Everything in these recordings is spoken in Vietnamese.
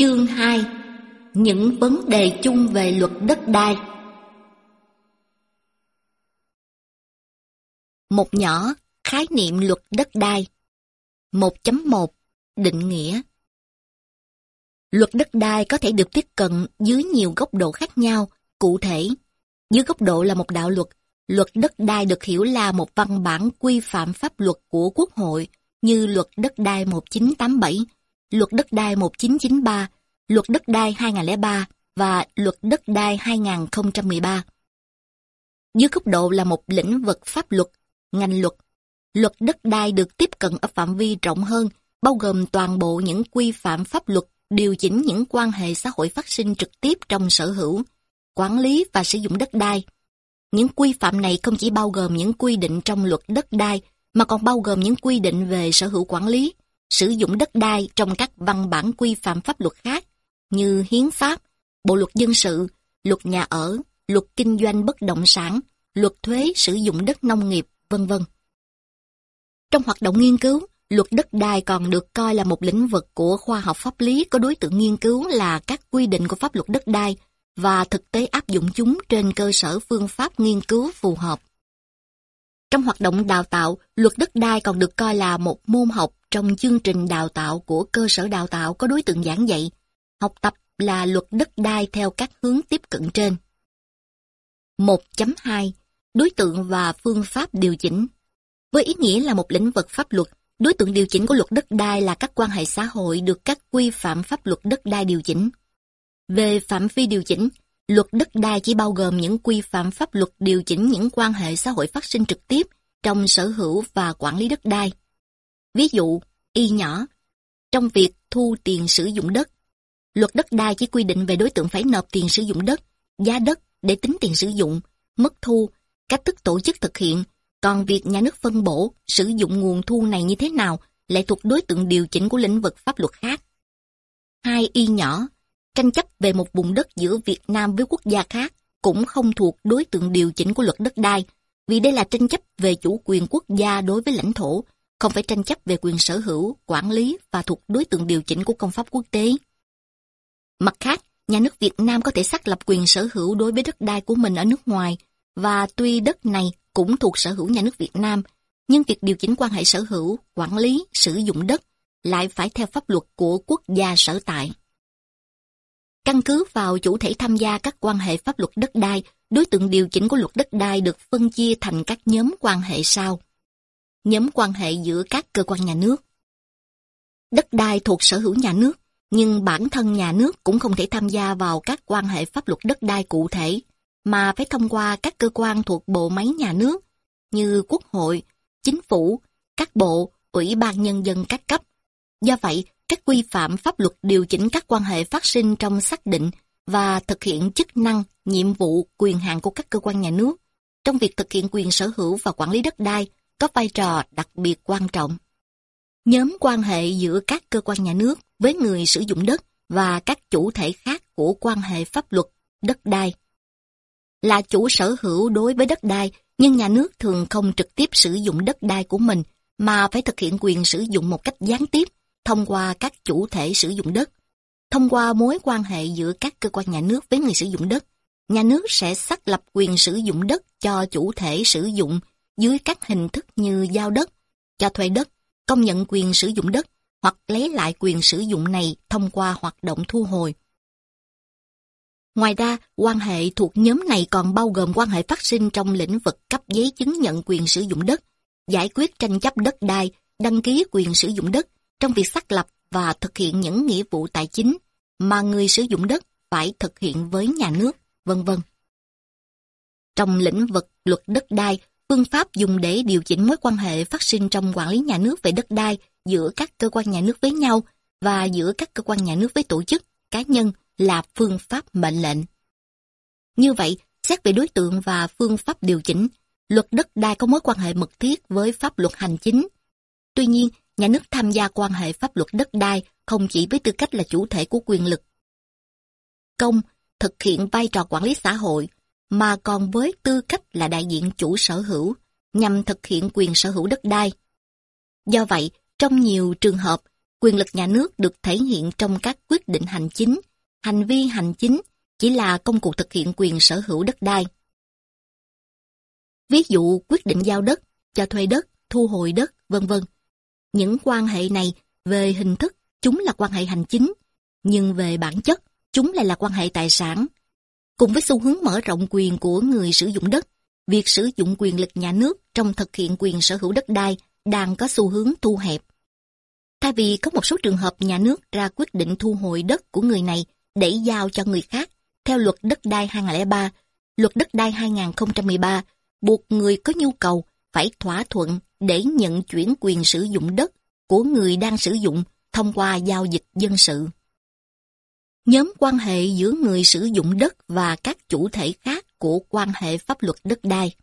Chương 2 Những vấn đề chung về luật đất đai. Một nhỏ, khái niệm luật đất đai. 1.1 Định nghĩa. Luật đất đai có thể được tiếp cận dưới nhiều góc độ khác nhau, cụ thể. Dưới góc độ là một đạo luật, luật đất đai được hiểu là một văn bản quy phạm pháp luật của Quốc hội như luật đất đai 1987, luật đất đai 1993, luật đất đai 2003 và luật đất đai 2013. Dưới góc độ là một lĩnh vực pháp luật, ngành luật. Luật đất đai được tiếp cận ở phạm vi rộng hơn, bao gồm toàn bộ những quy phạm pháp luật điều chỉnh những quan hệ xã hội phát sinh trực tiếp trong sở hữu, quản lý và sử dụng đất đai. Những quy phạm này không chỉ bao gồm những quy định trong luật đất đai, mà còn bao gồm những quy định về sở hữu quản lý, sử dụng đất đai trong các văn bản quy phạm pháp luật khác, như hiến pháp, bộ luật dân sự, luật nhà ở, luật kinh doanh bất động sản, luật thuế sử dụng đất nông nghiệp, vân vân. Trong hoạt động nghiên cứu, luật đất đai còn được coi là một lĩnh vực của khoa học pháp lý có đối tượng nghiên cứu là các quy định của pháp luật đất đai và thực tế áp dụng chúng trên cơ sở phương pháp nghiên cứu phù hợp. Trong hoạt động đào tạo, luật đất đai còn được coi là một môn học trong chương trình đào tạo của cơ sở đào tạo có đối tượng giảng dạy. Học tập là luật đất đai theo các hướng tiếp cận trên. 1.2 Đối tượng và phương pháp điều chỉnh Với ý nghĩa là một lĩnh vực pháp luật, đối tượng điều chỉnh của luật đất đai là các quan hệ xã hội được các quy phạm pháp luật đất đai điều chỉnh. Về phạm vi điều chỉnh, luật đất đai chỉ bao gồm những quy phạm pháp luật điều chỉnh những quan hệ xã hội phát sinh trực tiếp trong sở hữu và quản lý đất đai. Ví dụ, y nhỏ, trong việc thu tiền sử dụng đất, luật đất đai chỉ quy định về đối tượng phải nộp tiền sử dụng đất, giá đất để tính tiền sử dụng, mức thu, cách thức tổ chức thực hiện, còn việc nhà nước phân bổ, sử dụng nguồn thu này như thế nào lại thuộc đối tượng điều chỉnh của lĩnh vực pháp luật khác. Hai y nhỏ, tranh chấp về một vùng đất giữa Việt Nam với quốc gia khác cũng không thuộc đối tượng điều chỉnh của luật đất đai, vì đây là tranh chấp về chủ quyền quốc gia đối với lãnh thổ, không phải tranh chấp về quyền sở hữu, quản lý và thuộc đối tượng điều chỉnh của công pháp quốc tế. Mặt khác, nhà nước Việt Nam có thể xác lập quyền sở hữu đối với đất đai của mình ở nước ngoài, và tuy đất này cũng thuộc sở hữu nhà nước Việt Nam, nhưng việc điều chỉnh quan hệ sở hữu, quản lý, sử dụng đất lại phải theo pháp luật của quốc gia sở tại. Căn cứ vào chủ thể tham gia các quan hệ pháp luật đất đai, đối tượng điều chỉnh của luật đất đai được phân chia thành các nhóm quan hệ sau. Nhóm quan hệ giữa các cơ quan nhà nước. Đất đai thuộc sở hữu nhà nước, nhưng bản thân nhà nước cũng không thể tham gia vào các quan hệ pháp luật đất đai cụ thể, mà phải thông qua các cơ quan thuộc bộ máy nhà nước, như Quốc hội, Chính phủ, các bộ, Ủy ban Nhân dân các cấp. Do vậy, các quy phạm pháp luật điều chỉnh các quan hệ phát sinh trong xác định và thực hiện chức năng, nhiệm vụ, quyền hạn của các cơ quan nhà nước trong việc thực hiện quyền sở hữu và quản lý đất đai có vai trò đặc biệt quan trọng. Nhóm quan hệ giữa các cơ quan nhà nước với người sử dụng đất và các chủ thể khác của quan hệ pháp luật, đất đai. Là chủ sở hữu đối với đất đai, nhưng nhà nước thường không trực tiếp sử dụng đất đai của mình mà phải thực hiện quyền sử dụng một cách gián tiếp thông qua các chủ thể sử dụng đất. Thông qua mối quan hệ giữa các cơ quan nhà nước với người sử dụng đất, nhà nước sẽ xác lập quyền sử dụng đất cho chủ thể sử dụng dưới các hình thức như giao đất, cho thuê đất, công nhận quyền sử dụng đất hoặc lấy lại quyền sử dụng này thông qua hoạt động thu hồi. Ngoài ra, quan hệ thuộc nhóm này còn bao gồm quan hệ phát sinh trong lĩnh vực cấp giấy chứng nhận quyền sử dụng đất, giải quyết tranh chấp đất đai, đăng ký quyền sử dụng đất, trong việc xác lập và thực hiện những nghĩa vụ tài chính mà người sử dụng đất phải thực hiện với nhà nước, vân vân. Trong lĩnh vực luật đất đai, phương pháp dùng để điều chỉnh mối quan hệ phát sinh trong quản lý nhà nước về đất đai giữa các cơ quan nhà nước với nhau và giữa các cơ quan nhà nước với tổ chức, cá nhân là phương pháp mệnh lệnh. Như vậy, xét về đối tượng và phương pháp điều chỉnh, luật đất đai có mối quan hệ mật thiết với pháp luật hành chính. Tuy nhiên, nhà nước tham gia quan hệ pháp luật đất đai không chỉ với tư cách là chủ thể của quyền lực công thực hiện vai trò quản lý xã hội, mà còn với tư cách là đại diện chủ sở hữu, nhằm thực hiện quyền sở hữu đất đai. Do vậy, trong nhiều trường hợp, quyền lực nhà nước được thể hiện trong các quyết định hành chính, hành vi hành chính chỉ là công cụ thực hiện quyền sở hữu đất đai. Ví dụ quyết định giao đất, cho thuê đất, thu hồi đất, vân vân. Những quan hệ này về hình thức chúng là quan hệ hành chính, nhưng về bản chất chúng lại là quan hệ tài sản. Cùng với xu hướng mở rộng quyền của người sử dụng đất, việc sử dụng quyền lực nhà nước trong thực hiện quyền sở hữu đất đai đang có xu hướng thu hẹp. Thay vì có một số trường hợp nhà nước ra quyết định thu hồi đất của người này để giao cho người khác, theo luật đất đai 2003, luật đất đai 2013 buộc người có nhu cầu phải thỏa thuận để nhận chuyển quyền sử dụng đất của người đang sử dụng thông qua giao dịch dân sự. Nhóm quan hệ giữa người sử dụng đất và các chủ thể khác của quan hệ pháp luật đất đai.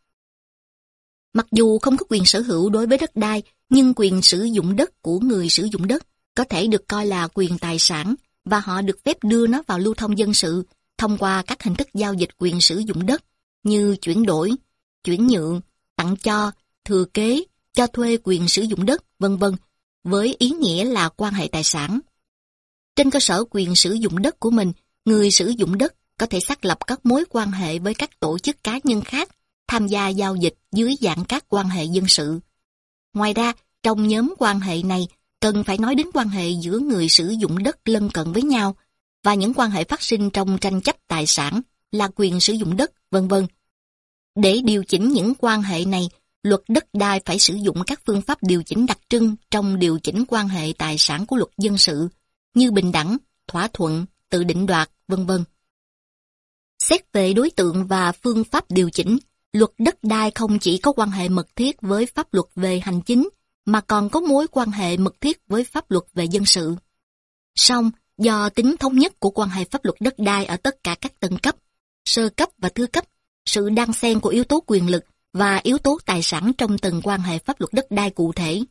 Mặc dù không có quyền sở hữu đối với đất đai, nhưng quyền sử dụng đất của người sử dụng đất có thể được coi là quyền tài sản và họ được phép đưa nó vào lưu thông dân sự thông qua các hình thức giao dịch quyền sử dụng đất như chuyển đổi, chuyển nhượng, tặng cho, thừa kế, cho thuê quyền sử dụng đất, vân vân, với ý nghĩa là quan hệ tài sản. Trên cơ sở quyền sử dụng đất của mình, người sử dụng đất có thể xác lập các mối quan hệ với các tổ chức cá nhân khác, tham gia giao dịch dưới dạng các quan hệ dân sự. Ngoài ra, trong nhóm quan hệ này, cần phải nói đến quan hệ giữa người sử dụng đất lân cận với nhau và những quan hệ phát sinh trong tranh chấp tài sản là quyền sử dụng đất, vân vân. Để điều chỉnh những quan hệ này, luật đất đai phải sử dụng các phương pháp điều chỉnh đặc trưng trong điều chỉnh quan hệ tài sản của luật dân sự, như bình đẳng, thỏa thuận, tự định đoạt, vân vân. Xét về đối tượng và phương pháp điều chỉnh, luật đất đai không chỉ có quan hệ mật thiết với pháp luật về hành chính, mà còn có mối quan hệ mật thiết với pháp luật về dân sự. Song, do tính thống nhất của quan hệ pháp luật đất đai ở tất cả các tầng cấp, sơ cấp và thứ cấp, sự đan xen của yếu tố quyền lực và yếu tố tài sản trong từng quan hệ pháp luật đất đai cụ thể,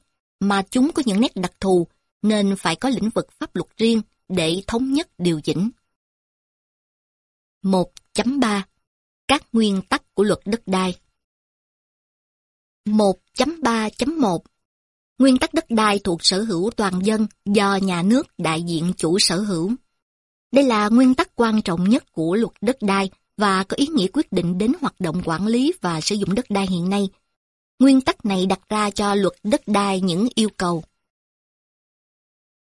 mà chúng có những nét đặc thù nên phải có lĩnh vực pháp luật riêng để thống nhất điều chỉnh. 1.3 Các nguyên tắc của luật đất đai 1.3.1 Nguyên tắc đất đai thuộc sở hữu toàn dân do nhà nước đại diện chủ sở hữu. Đây là nguyên tắc quan trọng nhất của luật đất đai và có ý nghĩa quyết định đến hoạt động quản lý và sử dụng đất đai hiện nay. Nguyên tắc này đặt ra cho luật đất đai những yêu cầu.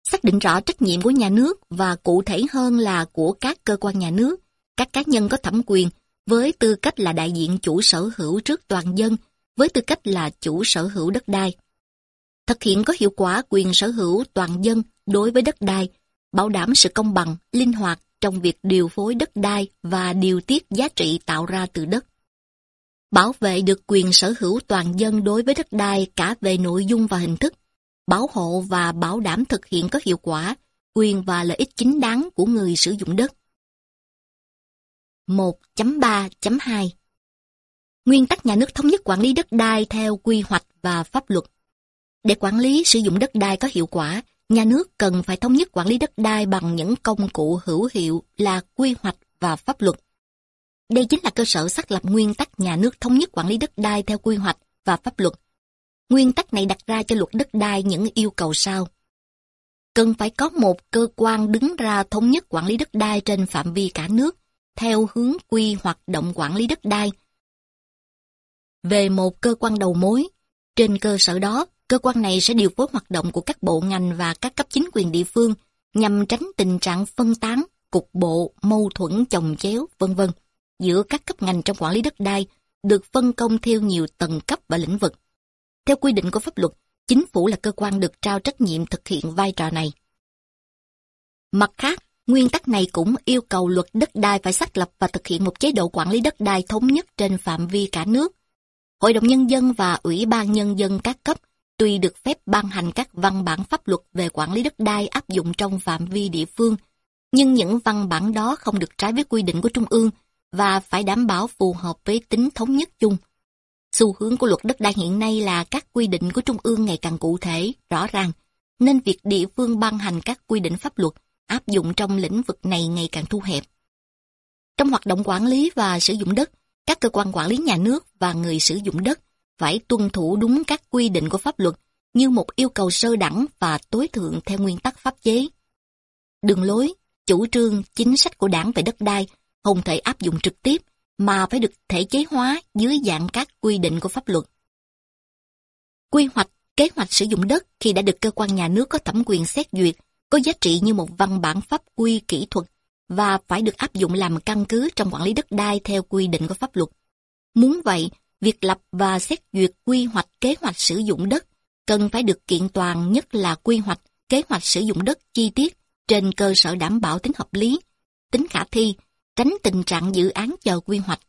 Xác định rõ trách nhiệm của nhà nước và cụ thể hơn là của các cơ quan nhà nước, các cá nhân có thẩm quyền với tư cách là đại diện chủ sở hữu trước toàn dân, với tư cách là chủ sở hữu đất đai. Thực hiện có hiệu quả quyền sở hữu toàn dân đối với đất đai, bảo đảm sự công bằng, linh hoạt trong việc điều phối đất đai và điều tiết giá trị tạo ra từ đất. Bảo vệ được quyền sở hữu toàn dân đối với đất đai cả về nội dung và hình thức, bảo hộ và bảo đảm thực hiện có hiệu quả quyền và lợi ích chính đáng của người sử dụng đất. 1.3.2 Nguyên tắc nhà nước thống nhất quản lý đất đai theo quy hoạch và pháp luật. Để quản lý sử dụng đất đai có hiệu quả, nhà nước cần phải thống nhất quản lý đất đai bằng những công cụ hữu hiệu là quy hoạch và pháp luật. Đây chính là cơ sở xác lập nguyên tắc nhà nước thống nhất quản lý đất đai theo quy hoạch và pháp luật. Nguyên tắc này đặt ra cho luật đất đai những yêu cầu sau. Cần phải có một cơ quan đứng ra thống nhất quản lý đất đai trên phạm vi cả nước, theo hướng quy hoạt động quản lý đất đai. Về một cơ quan đầu mối, trên cơ sở đó, Cơ quan này sẽ điều phối hoạt động của các bộ ngành và các cấp chính quyền địa phương nhằm tránh tình trạng phân tán, cục bộ, mâu thuẫn chồng chéo, vân vân giữa các cấp ngành trong quản lý đất đai được phân công theo nhiều tầng cấp và lĩnh vực. Theo quy định của pháp luật, chính phủ là cơ quan được trao trách nhiệm thực hiện vai trò này. Mặt khác, nguyên tắc này cũng yêu cầu luật đất đai phải xác lập và thực hiện một chế độ quản lý đất đai thống nhất trên phạm vi cả nước. Hội đồng Nhân dân và Ủy ban Nhân dân các cấp tuy được phép ban hành các văn bản pháp luật về quản lý đất đai áp dụng trong phạm vi địa phương, nhưng những văn bản đó không được trái với quy định của Trung ương và phải đảm bảo phù hợp với tính thống nhất chung. Xu hướng của luật đất đai hiện nay là các quy định của Trung ương ngày càng cụ thể, rõ ràng, nên việc địa phương ban hành các quy định pháp luật áp dụng trong lĩnh vực này ngày càng thu hẹp. Trong hoạt động quản lý và sử dụng đất, các cơ quan quản lý nhà nước và người sử dụng đất phải tuân thủ đúng các quy định của pháp luật như một yêu cầu sơ đẳng và tối thượng theo nguyên tắc pháp chế. Đường lối, chủ trương, chính sách của đảng về đất đai không thể áp dụng trực tiếp mà phải được thể chế hóa dưới dạng các quy định của pháp luật. Quy hoạch, kế hoạch sử dụng đất khi đã được cơ quan nhà nước có thẩm quyền xét duyệt có giá trị như một văn bản pháp quy kỹ thuật và phải được áp dụng làm căn cứ trong quản lý đất đai theo quy định của pháp luật. Muốn vậy, việc lập và xét duyệt quy hoạch kế hoạch sử dụng đất cần phải được kiện toàn nhất là quy hoạch kế hoạch sử dụng đất chi tiết trên cơ sở đảm bảo tính hợp lý, tính khả thi, tránh tình trạng dự án chờ quy hoạch.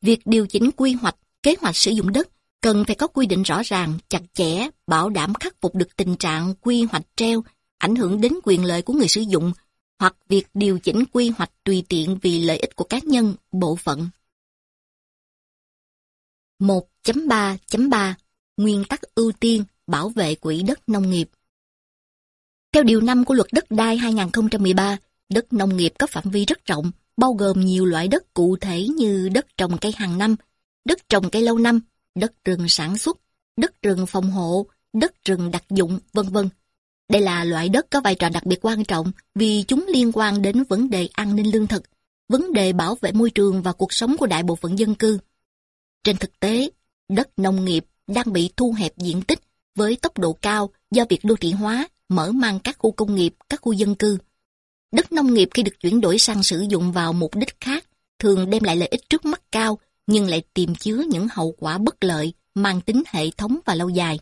Việc điều chỉnh quy hoạch, kế hoạch sử dụng đất cần phải có quy định rõ ràng, chặt chẽ, bảo đảm khắc phục được tình trạng quy hoạch treo, ảnh hưởng đến quyền lợi của người sử dụng, hoặc việc điều chỉnh quy hoạch tùy tiện vì lợi ích của cá nhân, bộ phận. 1.3.3 Nguyên tắc ưu tiên bảo vệ quỹ đất nông nghiệp Theo điều 5 của luật đất đai 2013, đất nông nghiệp có phạm vi rất rộng, bao gồm nhiều loại đất cụ thể như đất trồng cây hàng năm, đất trồng cây lâu năm, đất rừng sản xuất, đất rừng phòng hộ, đất rừng đặc dụng, vân vân. Đây là loại đất có vai trò đặc biệt quan trọng vì chúng liên quan đến vấn đề an ninh lương thực, vấn đề bảo vệ môi trường và cuộc sống của đại bộ phận dân cư. Trên thực tế, đất nông nghiệp đang bị thu hẹp diện tích với tốc độ cao do việc đô thị hóa, mở mang các khu công nghiệp, các khu dân cư. Đất nông nghiệp khi được chuyển đổi sang sử dụng vào mục đích khác thường đem lại lợi ích trước mắt cao nhưng lại tiềm chứa những hậu quả bất lợi mang tính hệ thống và lâu dài.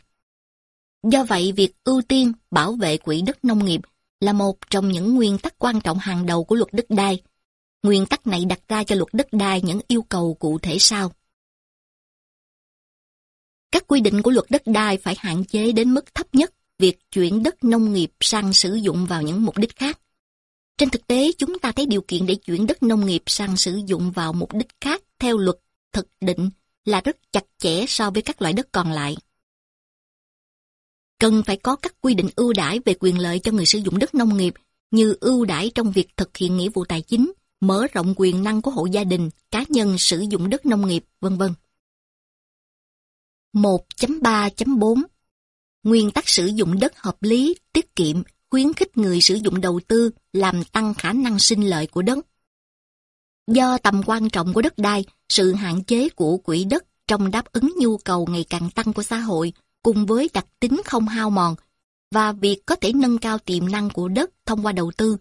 Do vậy, việc ưu tiên bảo vệ quỹ đất nông nghiệp là một trong những nguyên tắc quan trọng hàng đầu của luật đất đai. Nguyên tắc này đặt ra cho luật đất đai những yêu cầu cụ thể sau. Các quy định của luật đất đai phải hạn chế đến mức thấp nhất việc chuyển đất nông nghiệp sang sử dụng vào những mục đích khác. Trên thực tế, chúng ta thấy điều kiện để chuyển đất nông nghiệp sang sử dụng vào mục đích khác theo luật thực định là rất chặt chẽ so với các loại đất còn lại. Cần phải có các quy định ưu đãi về quyền lợi cho người sử dụng đất nông nghiệp như ưu đãi trong việc thực hiện nghĩa vụ tài chính, mở rộng quyền năng của hộ gia đình, cá nhân sử dụng đất nông nghiệp, vân vân. 1.3.4 Nguyên tắc sử dụng đất hợp lý, tiết kiệm, khuyến khích người sử dụng đầu tư làm tăng khả năng sinh lợi của đất. Do tầm quan trọng của đất đai, sự hạn chế của quỹ đất trong đáp ứng nhu cầu ngày càng tăng của xã hội cùng với đặc tính không hao mòn và việc có thể nâng cao tiềm năng của đất thông qua đầu tư,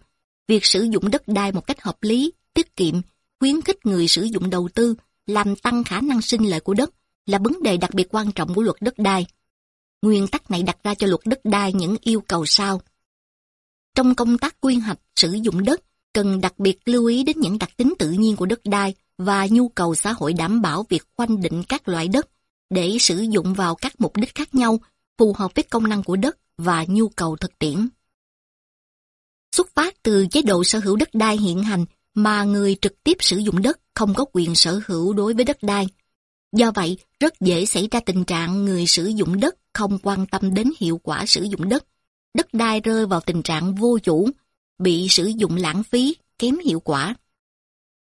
việc sử dụng đất đai một cách hợp lý, tiết kiệm, khuyến khích người sử dụng đầu tư, làm tăng khả năng sinh lợi của đất là vấn đề đặc biệt quan trọng của luật đất đai. Nguyên tắc này đặt ra cho luật đất đai những yêu cầu sau. Trong công tác quy hoạch sử dụng đất, cần đặc biệt lưu ý đến những đặc tính tự nhiên của đất đai và nhu cầu xã hội đảm bảo việc khoanh định các loại đất để sử dụng vào các mục đích khác nhau phù hợp với công năng của đất và nhu cầu thực tiễn. Xuất phát từ chế độ sở hữu đất đai hiện hành mà người trực tiếp sử dụng đất không có quyền sở hữu đối với đất đai. Do vậy, rất dễ xảy ra tình trạng người sử dụng đất không quan tâm đến hiệu quả sử dụng đất. Đất đai rơi vào tình trạng vô chủ, bị sử dụng lãng phí, kém hiệu quả.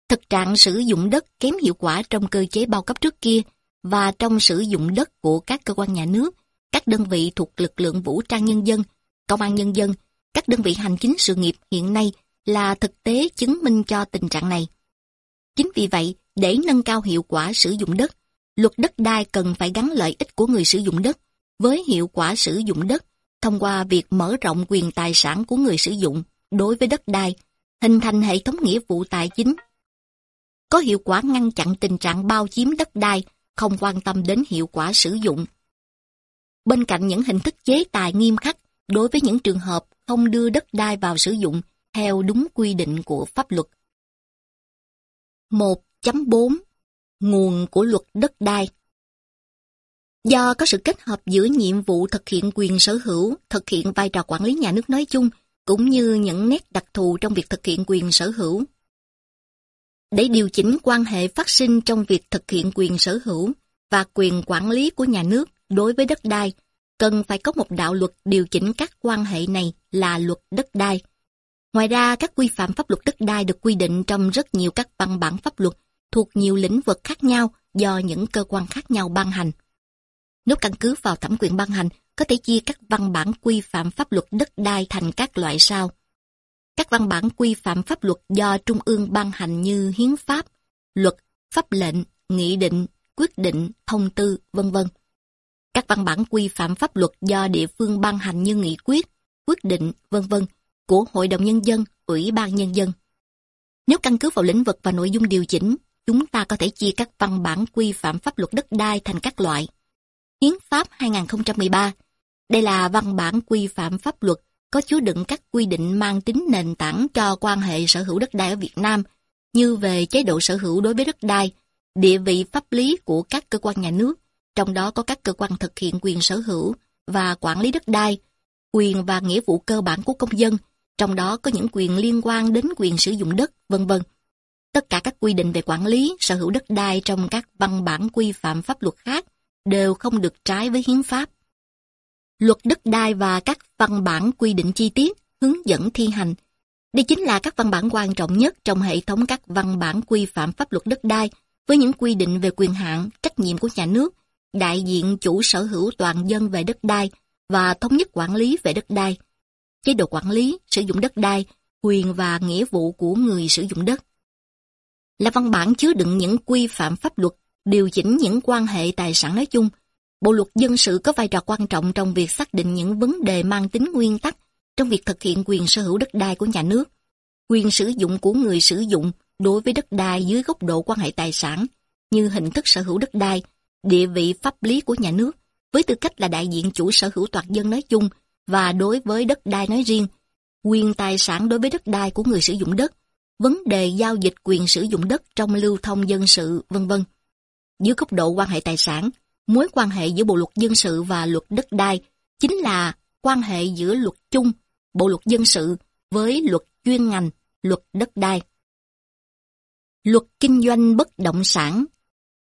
Thực trạng sử dụng đất kém hiệu quả trong cơ chế bao cấp trước kia và trong sử dụng đất của các cơ quan nhà nước, các đơn vị thuộc lực lượng vũ trang nhân dân, công an nhân dân, các đơn vị hành chính sự nghiệp hiện nay là thực tế chứng minh cho tình trạng này. Chính vì vậy, để nâng cao hiệu quả sử dụng đất, luật đất đai cần phải gắn lợi ích của người sử dụng đất với hiệu quả sử dụng đất thông qua việc mở rộng quyền tài sản của người sử dụng đối với đất đai, hình thành hệ thống nghĩa vụ tài chính. Có hiệu quả ngăn chặn tình trạng bao chiếm đất đai, không quan tâm đến hiệu quả sử dụng. Bên cạnh những hình thức chế tài nghiêm khắc đối với những trường hợp không đưa đất đai vào sử dụng theo đúng quy định của pháp luật. 1.4 Nguồn của luật đất đai Do có sự kết hợp giữa nhiệm vụ thực hiện quyền sở hữu, thực hiện vai trò quản lý nhà nước nói chung cũng như những nét đặc thù trong việc thực hiện quyền sở hữu. Để điều chỉnh quan hệ phát sinh trong việc thực hiện quyền sở hữu và quyền quản lý của nhà nước đối với đất đai, cần phải có một đạo luật điều chỉnh các quan hệ này là luật đất đai. Ngoài ra, các quy phạm pháp luật đất đai được quy định trong rất nhiều các văn bản pháp luật thuộc nhiều lĩnh vực khác nhau do những cơ quan khác nhau ban hành. Nếu căn cứ vào thẩm quyền ban hành, có thể chia các văn bản quy phạm pháp luật đất đai thành các loại sau. Các văn bản quy phạm pháp luật do Trung ương ban hành như hiến pháp, luật, pháp lệnh, nghị định, quyết định, thông tư, vân vân. Các văn bản quy phạm pháp luật do địa phương ban hành như nghị quyết, quyết định, vân vân của Hội đồng Nhân dân, Ủy ban Nhân dân. Nếu căn cứ vào lĩnh vực và nội dung điều chỉnh, chúng ta có thể chia các văn bản quy phạm pháp luật đất đai thành các loại. Hiến pháp 2013 Đây là văn bản quy phạm pháp luật có chứa đựng các quy định mang tính nền tảng cho quan hệ sở hữu đất đai ở Việt Nam, như về chế độ sở hữu đối với đất đai, địa vị pháp lý của các cơ quan nhà nước, trong đó có các cơ quan thực hiện quyền sở hữu và quản lý đất đai, quyền và nghĩa vụ cơ bản của công dân, trong đó có những quyền liên quan đến quyền sử dụng đất, vân vân. Tất cả các quy định về quản lý, sở hữu đất đai trong các văn bản quy phạm pháp luật khác đều không được trái với hiến pháp. Luật đất đai và các văn bản quy định chi tiết, hướng dẫn thi hành. Đây chính là các văn bản quan trọng nhất trong hệ thống các văn bản quy phạm pháp luật đất đai với những quy định về quyền hạn, trách nhiệm của nhà nước, đại diện chủ sở hữu toàn dân về đất đai và thống nhất quản lý về đất đai, chế độ quản lý, sử dụng đất đai, quyền và nghĩa vụ của người sử dụng đất. Là văn bản chứa đựng những quy phạm pháp luật, điều chỉnh những quan hệ tài sản nói chung. Bộ luật dân sự có vai trò quan trọng trong việc xác định những vấn đề mang tính nguyên tắc trong việc thực hiện quyền sở hữu đất đai của nhà nước, quyền sử dụng của người sử dụng đối với đất đai dưới góc độ quan hệ tài sản, như hình thức sở hữu đất đai, địa vị pháp lý của nhà nước, với tư cách là đại diện chủ sở hữu toàn dân nói chung và đối với đất đai nói riêng, quyền tài sản đối với đất đai của người sử dụng đất, vấn đề giao dịch quyền sử dụng đất trong lưu thông dân sự, vân vân. Dưới góc độ quan hệ tài sản, mối quan hệ giữa Bộ luật dân sự và luật đất đai chính là quan hệ giữa luật chung, Bộ luật dân sự với luật chuyên ngành, luật đất đai. Luật kinh doanh bất động sản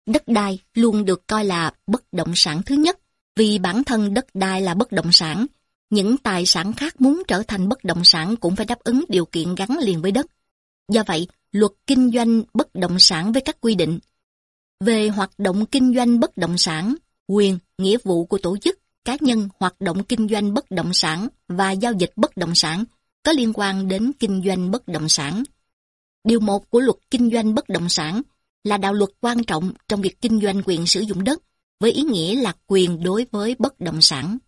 Đất đai luôn được coi là bất động sản thứ nhất vì bản thân đất đai là bất động sản. Những tài sản khác muốn trở thành bất động sản cũng phải đáp ứng điều kiện gắn liền với đất. Do vậy, luật kinh doanh bất động sản với các quy định về hoạt động kinh doanh bất động sản, quyền, nghĩa vụ của tổ chức, cá nhân hoạt động kinh doanh bất động sản và giao dịch bất động sản có liên quan đến kinh doanh bất động sản. Điều 1 của luật kinh doanh bất động sản là đạo luật quan trọng trong việc kinh doanh quyền sử dụng đất với ý nghĩa là quyền đối với bất động sản.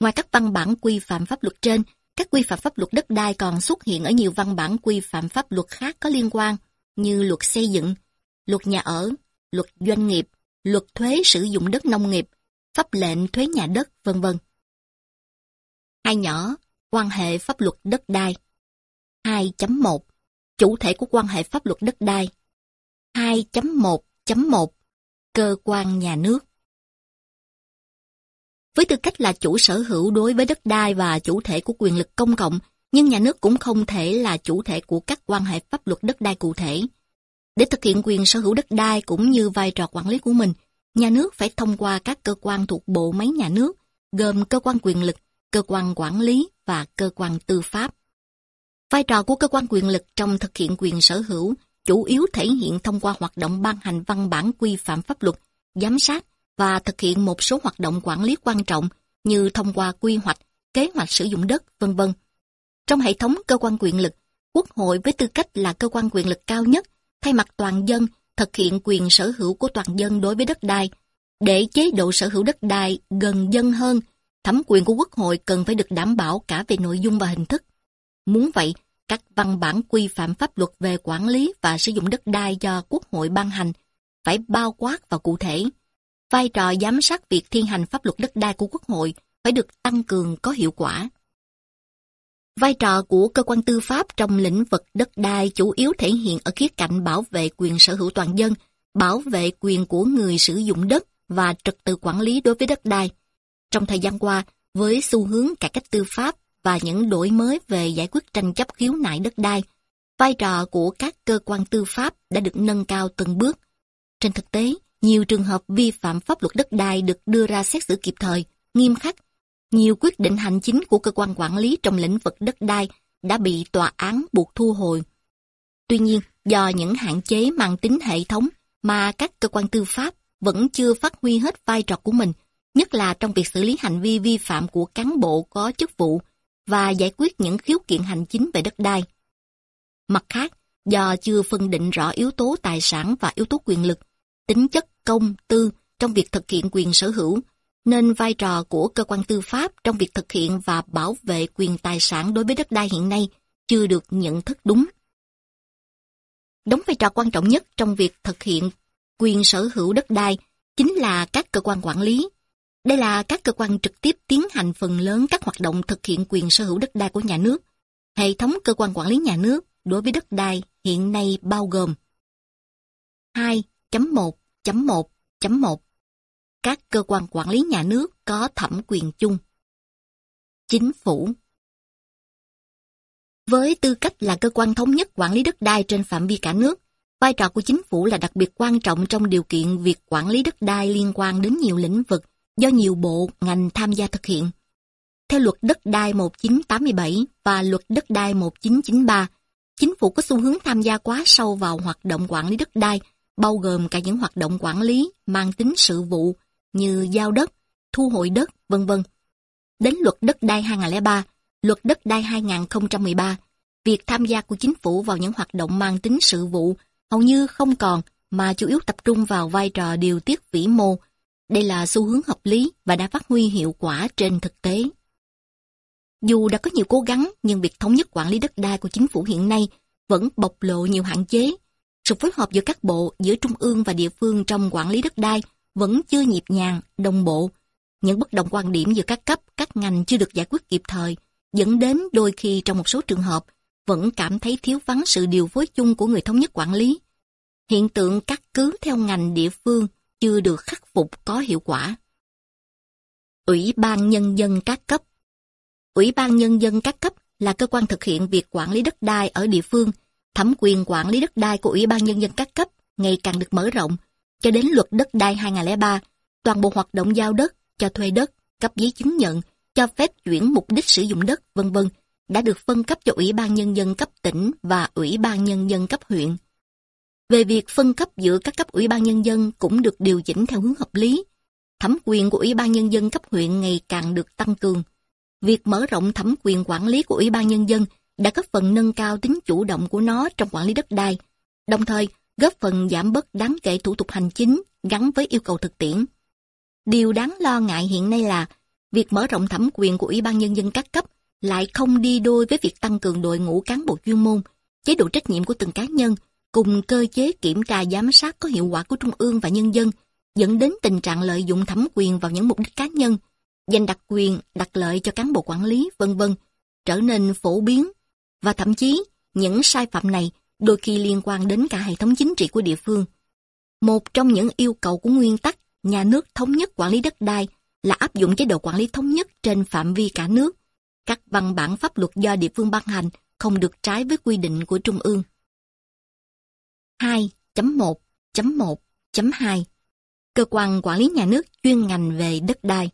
Ngoài các văn bản quy phạm pháp luật trên, các quy phạm pháp luật đất đai còn xuất hiện ở nhiều văn bản quy phạm pháp luật khác có liên quan như luật xây dựng, luật nhà ở, luật doanh nghiệp, luật thuế sử dụng đất nông nghiệp, pháp lệnh thuế nhà đất, vân vân. Hai nhỏ, quan hệ pháp luật đất đai. 2.1 Chủ thể của quan hệ pháp luật đất đai 2.1.1 Cơ quan nhà nước Với tư cách là chủ sở hữu đối với đất đai và chủ thể của quyền lực công cộng, nhưng nhà nước cũng không thể là chủ thể của các quan hệ pháp luật đất đai cụ thể. Để thực hiện quyền sở hữu đất đai cũng như vai trò quản lý của mình, nhà nước phải thông qua các cơ quan thuộc bộ máy nhà nước, gồm cơ quan quyền lực, cơ quan quản lý và cơ quan tư pháp. Vai trò của cơ quan quyền lực trong thực hiện quyền sở hữu chủ yếu thể hiện thông qua hoạt động ban hành văn bản quy phạm pháp luật, giám sát và thực hiện một số hoạt động quản lý quan trọng như thông qua quy hoạch, kế hoạch sử dụng đất, vân vân. Trong hệ thống cơ quan quyền lực, Quốc hội với tư cách là cơ quan quyền lực cao nhất, thay mặt toàn dân thực hiện quyền sở hữu của toàn dân đối với đất đai. Để chế độ sở hữu đất đai gần dân hơn, thẩm quyền của Quốc hội cần phải được đảm bảo cả về nội dung và hình thức. Muốn vậy, các văn bản quy phạm pháp luật về quản lý và sử dụng đất đai do Quốc hội ban hành phải bao quát và cụ thể. Vai trò giám sát việc thi hành pháp luật đất đai của Quốc hội phải được tăng cường có hiệu quả. Vai trò của cơ quan tư pháp trong lĩnh vực đất đai chủ yếu thể hiện ở khía cạnh bảo vệ quyền sở hữu toàn dân, bảo vệ quyền của người sử dụng đất và trật tự quản lý đối với đất đai. Trong thời gian qua, với xu hướng cải cách tư pháp và những đổi mới về giải quyết tranh chấp khiếu nại đất đai, vai trò của các cơ quan tư pháp đã được nâng cao từng bước. Trên thực tế, nhiều trường hợp vi phạm pháp luật đất đai được đưa ra xét xử kịp thời, nghiêm khắc. Nhiều quyết định hành chính của cơ quan quản lý trong lĩnh vực đất đai đã bị tòa án buộc thu hồi. Tuy nhiên, do những hạn chế mang tính hệ thống mà các cơ quan tư pháp vẫn chưa phát huy hết vai trò của mình, nhất là trong việc xử lý hành vi vi phạm của cán bộ có chức vụ và giải quyết những khiếu kiện hành chính về đất đai. Mặt khác, do chưa phân định rõ yếu tố tài sản và yếu tố quyền lực, tính chất công, tư trong việc thực hiện quyền sở hữu, nên vai trò của cơ quan tư pháp trong việc thực hiện và bảo vệ quyền tài sản đối với đất đai hiện nay chưa được nhận thức đúng. Đóng vai trò quan trọng nhất trong việc thực hiện quyền sở hữu đất đai chính là các cơ quan quản lý. Đây là các cơ quan trực tiếp tiến hành phần lớn các hoạt động thực hiện quyền sở hữu đất đai của nhà nước. Hệ thống cơ quan quản lý nhà nước đối với đất đai hiện nay bao gồm 2.1.1.1 các cơ quan quản lý nhà nước có thẩm quyền chung Chính phủ Với tư cách là cơ quan thống nhất quản lý đất đai trên phạm vi cả nước, vai trò của chính phủ là đặc biệt quan trọng trong điều kiện việc quản lý đất đai liên quan đến nhiều lĩnh vực do nhiều bộ, ngành tham gia thực hiện. Theo luật đất đai 1987 và luật đất đai 1993, chính phủ có xu hướng tham gia quá sâu vào hoạt động quản lý đất đai, bao gồm cả những hoạt động quản lý mang tính sự vụ như giao đất, thu hồi đất, vân vân. Đến luật đất đai 2003, luật đất đai 2013, việc tham gia của chính phủ vào những hoạt động mang tính sự vụ hầu như không còn mà chủ yếu tập trung vào vai trò điều tiết vĩ mô. Đây là xu hướng hợp lý và đã phát huy hiệu quả trên thực tế. Dù đã có nhiều cố gắng, nhưng việc thống nhất quản lý đất đai của chính phủ hiện nay vẫn bộc lộ nhiều hạn chế. Sự phối hợp giữa các bộ, giữa trung ương và địa phương trong quản lý đất đai vẫn chưa nhịp nhàng, đồng bộ. Những bất đồng quan điểm giữa các cấp, các ngành chưa được giải quyết kịp thời, dẫn đến đôi khi trong một số trường hợp vẫn cảm thấy thiếu vắng sự điều phối chung của người thống nhất quản lý. Hiện tượng cắt cứ theo ngành địa phương chưa được khắc phục có hiệu quả. Ủy ban Nhân dân các cấp Ủy ban Nhân dân các cấp là cơ quan thực hiện việc quản lý đất đai ở địa phương. Thẩm quyền quản lý đất đai của Ủy ban Nhân dân các cấp ngày càng được mở rộng. Cho đến luật đất đai 2003, toàn bộ hoạt động giao đất, cho thuê đất, cấp giấy chứng nhận, cho phép chuyển mục đích sử dụng đất, vân vân đã được phân cấp cho Ủy ban Nhân dân cấp tỉnh và Ủy ban Nhân dân cấp huyện. Về việc phân cấp giữa các cấp Ủy ban Nhân dân cũng được điều chỉnh theo hướng hợp lý. Thẩm quyền của Ủy ban Nhân dân cấp huyện ngày càng được tăng cường. Việc mở rộng thẩm quyền quản lý của Ủy ban Nhân dân đã góp phần nâng cao tính chủ động của nó trong quản lý đất đai, đồng thời góp phần giảm bớt đáng kể thủ tục hành chính gắn với yêu cầu thực tiễn. Điều đáng lo ngại hiện nay là việc mở rộng thẩm quyền của Ủy ban Nhân dân các cấp lại không đi đôi với việc tăng cường đội ngũ cán bộ chuyên môn, chế độ trách nhiệm của từng cá nhân, cùng cơ chế kiểm tra giám sát có hiệu quả của Trung ương và nhân dân, dẫn đến tình trạng lợi dụng thẩm quyền vào những mục đích cá nhân, dành đặc quyền, đặc lợi cho cán bộ quản lý, vân vân, trở nên phổ biến. Và thậm chí, những sai phạm này đôi khi liên quan đến cả hệ thống chính trị của địa phương. Một trong những yêu cầu của nguyên tắc nhà nước thống nhất quản lý đất đai là áp dụng chế độ quản lý thống nhất trên phạm vi cả nước, các văn bản pháp luật do địa phương ban hành không được trái với quy định của Trung ương. 2.1.1.2 Cơ quan quản lý nhà nước chuyên ngành về đất đai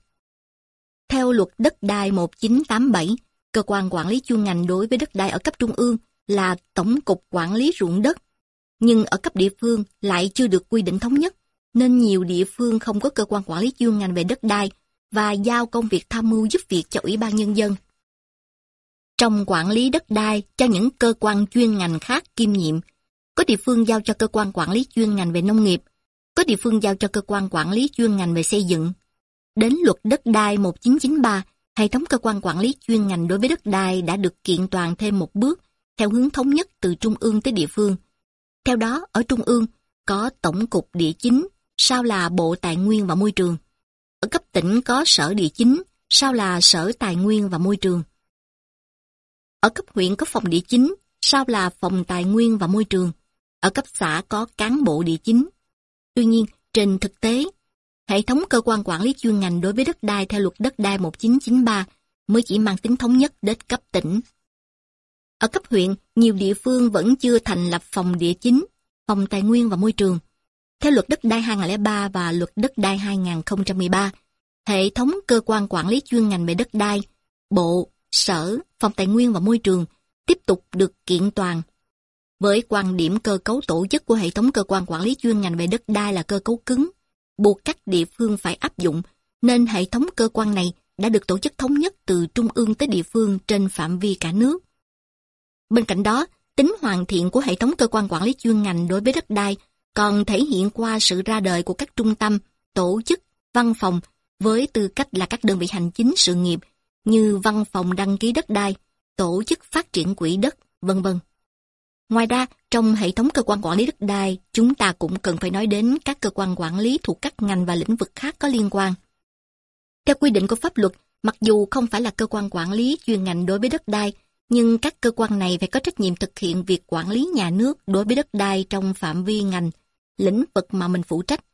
Theo luật đất đai 1987, cơ quan quản lý chuyên ngành đối với đất đai ở cấp trung ương là Tổng cục Quản lý ruộng đất. Nhưng ở cấp địa phương lại chưa được quy định thống nhất, nên nhiều địa phương không có cơ quan quản lý chuyên ngành về đất đai và giao công việc tham mưu giúp việc cho Ủy ban Nhân dân. Trong quản lý đất đai cho những cơ quan chuyên ngành khác kiêm nhiệm, có địa phương giao cho cơ quan quản lý chuyên ngành về nông nghiệp, có địa phương giao cho cơ quan quản lý chuyên ngành về xây dựng. Đến luật đất đai 1993, hệ thống cơ quan quản lý chuyên ngành đối với đất đai đã được kiện toàn thêm một bước theo hướng thống nhất từ trung ương tới địa phương. Theo đó, ở trung ương có Tổng cục Địa chính, sau là Bộ Tài nguyên và Môi trường. Ở cấp tỉnh có Sở Địa chính, sau là Sở Tài nguyên và Môi trường. Ở cấp huyện có phòng địa chính, sau là phòng tài nguyên và môi trường. Ở cấp xã có cán bộ địa chính. Tuy nhiên, trên thực tế, hệ thống cơ quan quản lý chuyên ngành đối với đất đai theo luật đất đai 1993 mới chỉ mang tính thống nhất đến cấp tỉnh. Ở cấp huyện, nhiều địa phương vẫn chưa thành lập phòng địa chính, phòng tài nguyên và môi trường. Theo luật đất đai 2003 và luật đất đai 2013, hệ thống cơ quan quản lý chuyên ngành về đất đai, bộ, sở, phòng tài nguyên và môi trường tiếp tục được kiện toàn. Với quan điểm cơ cấu tổ chức của hệ thống cơ quan quản lý chuyên ngành về đất đai là cơ cấu cứng, buộc các địa phương phải áp dụng, nên hệ thống cơ quan này đã được tổ chức thống nhất từ trung ương tới địa phương trên phạm vi cả nước. Bên cạnh đó, tính hoàn thiện của hệ thống cơ quan quản lý chuyên ngành đối với đất đai còn thể hiện qua sự ra đời của các trung tâm, tổ chức, văn phòng với tư cách là các đơn vị hành chính sự nghiệp như văn phòng đăng ký đất đai, tổ chức phát triển quỹ đất, vân vân. Ngoài ra, trong hệ thống cơ quan quản lý đất đai, chúng ta cũng cần phải nói đến các cơ quan quản lý thuộc các ngành và lĩnh vực khác có liên quan. Theo quy định của pháp luật, mặc dù không phải là cơ quan quản lý chuyên ngành đối với đất đai, nhưng các cơ quan này phải có trách nhiệm thực hiện việc quản lý nhà nước đối với đất đai trong phạm vi ngành, lĩnh vực mà mình phụ trách.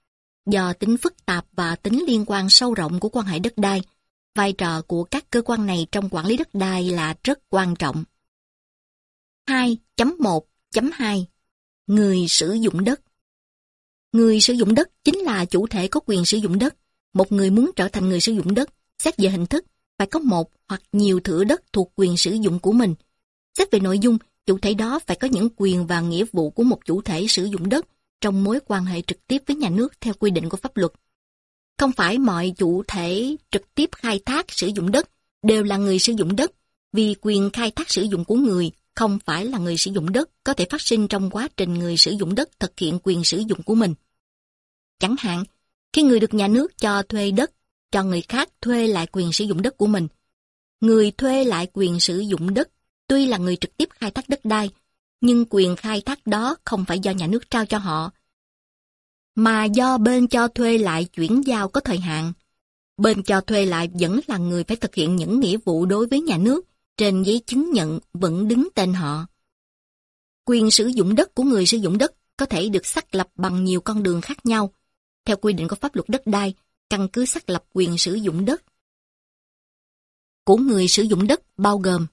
Do tính phức tạp và tính liên quan sâu rộng của quan hệ đất đai, vai trò của các cơ quan này trong quản lý đất đai là rất quan trọng. 2.1.2 Người sử dụng đất Người sử dụng đất chính là chủ thể có quyền sử dụng đất. Một người muốn trở thành người sử dụng đất, xét về hình thức, phải có một hoặc nhiều thửa đất thuộc quyền sử dụng của mình. Xét về nội dung, chủ thể đó phải có những quyền và nghĩa vụ của một chủ thể sử dụng đất trong mối quan hệ trực tiếp với nhà nước theo quy định của pháp luật. Không phải mọi chủ thể trực tiếp khai thác sử dụng đất đều là người sử dụng đất, vì quyền khai thác sử dụng của người không phải là người sử dụng đất có thể phát sinh trong quá trình người sử dụng đất thực hiện quyền sử dụng của mình. Chẳng hạn, khi người được nhà nước cho thuê đất, cho người khác thuê lại quyền sử dụng đất của mình. Người thuê lại quyền sử dụng đất tuy là người trực tiếp khai thác đất đai, nhưng quyền khai thác đó không phải do nhà nước trao cho họ, mà do bên cho thuê lại chuyển giao có thời hạn. Bên cho thuê lại vẫn là người phải thực hiện những nghĩa vụ đối với nhà nước trên giấy chứng nhận vẫn đứng tên họ. Quyền sử dụng đất của người sử dụng đất có thể được xác lập bằng nhiều con đường khác nhau. Theo quy định của pháp luật đất đai, căn cứ xác lập quyền sử dụng đất của người sử dụng đất bao gồm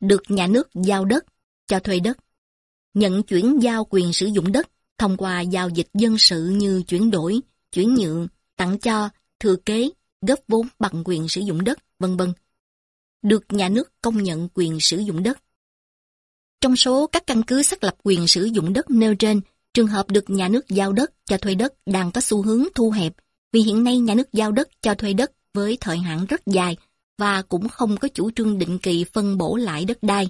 được nhà nước giao đất, cho thuê đất, nhận chuyển giao quyền sử dụng đất thông qua giao dịch dân sự như chuyển đổi, chuyển nhượng, tặng cho, thừa kế, góp vốn bằng quyền sử dụng đất, vân vân được nhà nước công nhận quyền sử dụng đất. Trong số các căn cứ xác lập quyền sử dụng đất nêu trên, trường hợp được nhà nước giao đất cho thuê đất đang có xu hướng thu hẹp, vì hiện nay nhà nước giao đất cho thuê đất với thời hạn rất dài và cũng không có chủ trương định kỳ phân bổ lại đất đai.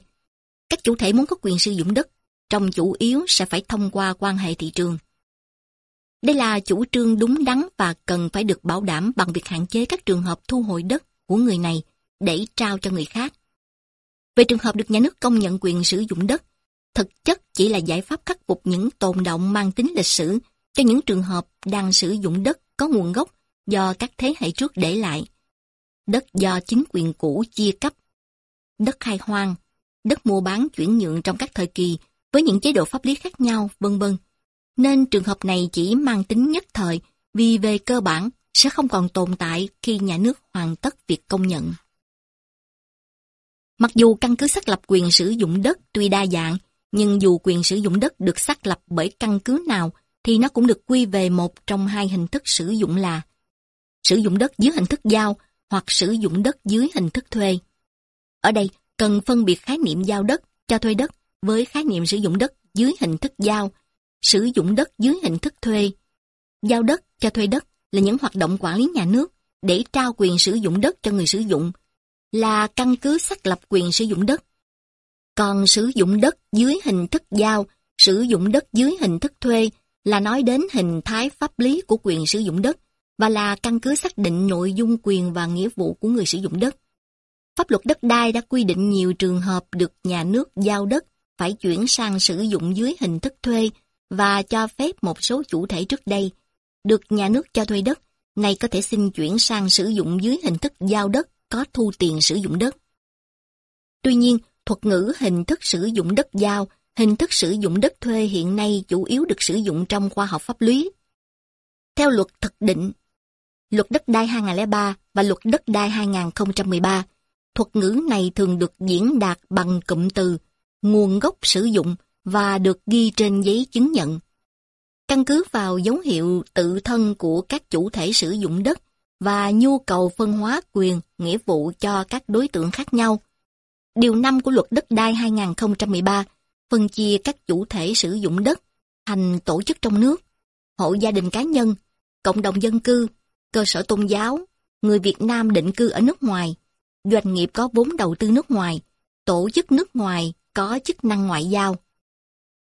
Các chủ thể muốn có quyền sử dụng đất, trong chủ yếu sẽ phải thông qua quan hệ thị trường. Đây là chủ trương đúng đắn và cần phải được bảo đảm bằng việc hạn chế các trường hợp thu hồi đất của người này để trao cho người khác. Về trường hợp được nhà nước công nhận quyền sử dụng đất, thực chất chỉ là giải pháp khắc phục những tồn động mang tính lịch sử cho những trường hợp đang sử dụng đất có nguồn gốc do các thế hệ trước để lại. Đất do chính quyền cũ chia cấp, đất khai hoang, đất mua bán chuyển nhượng trong các thời kỳ với những chế độ pháp lý khác nhau, vân vân. Nên trường hợp này chỉ mang tính nhất thời vì về cơ bản sẽ không còn tồn tại khi nhà nước hoàn tất việc công nhận. Mặc dù căn cứ xác lập quyền sử dụng đất tuy đa dạng, nhưng dù quyền sử dụng đất được xác lập bởi căn cứ nào, thì nó cũng được quy về một trong hai hình thức sử dụng là sử dụng đất dưới hình thức giao hoặc sử dụng đất dưới hình thức thuê. Ở đây, cần phân biệt khái niệm giao đất, cho thuê đất với khái niệm sử dụng đất dưới hình thức giao, sử dụng đất dưới hình thức thuê. Giao đất, cho thuê đất là những hoạt động quản lý nhà nước để trao quyền sử dụng đất cho người sử dụng là căn cứ xác lập quyền sử dụng đất. Còn sử dụng đất dưới hình thức giao, sử dụng đất dưới hình thức thuê là nói đến hình thái pháp lý của quyền sử dụng đất và là căn cứ xác định nội dung quyền và nghĩa vụ của người sử dụng đất. Pháp luật đất đai đã quy định nhiều trường hợp được nhà nước giao đất phải chuyển sang sử dụng dưới hình thức thuê và cho phép một số chủ thể trước đây được nhà nước cho thuê đất này có thể xin chuyển sang sử dụng dưới hình thức giao đất có thu tiền sử dụng đất. Tuy nhiên, thuật ngữ hình thức sử dụng đất giao, hình thức sử dụng đất thuê hiện nay chủ yếu được sử dụng trong khoa học pháp lý. Theo luật thực định, luật đất đai 2003 và luật đất đai 2013, thuật ngữ này thường được diễn đạt bằng cụm từ nguồn gốc sử dụng và được ghi trên giấy chứng nhận. Căn cứ vào dấu hiệu tự thân của các chủ thể sử dụng đất và nhu cầu phân hóa quyền, nghĩa vụ cho các đối tượng khác nhau. Điều 5 của luật đất đai 2013 phân chia các chủ thể sử dụng đất thành tổ chức trong nước, hộ gia đình cá nhân, cộng đồng dân cư, cơ sở tôn giáo, người Việt Nam định cư ở nước ngoài, doanh nghiệp có vốn đầu tư nước ngoài, tổ chức nước ngoài có chức năng ngoại giao.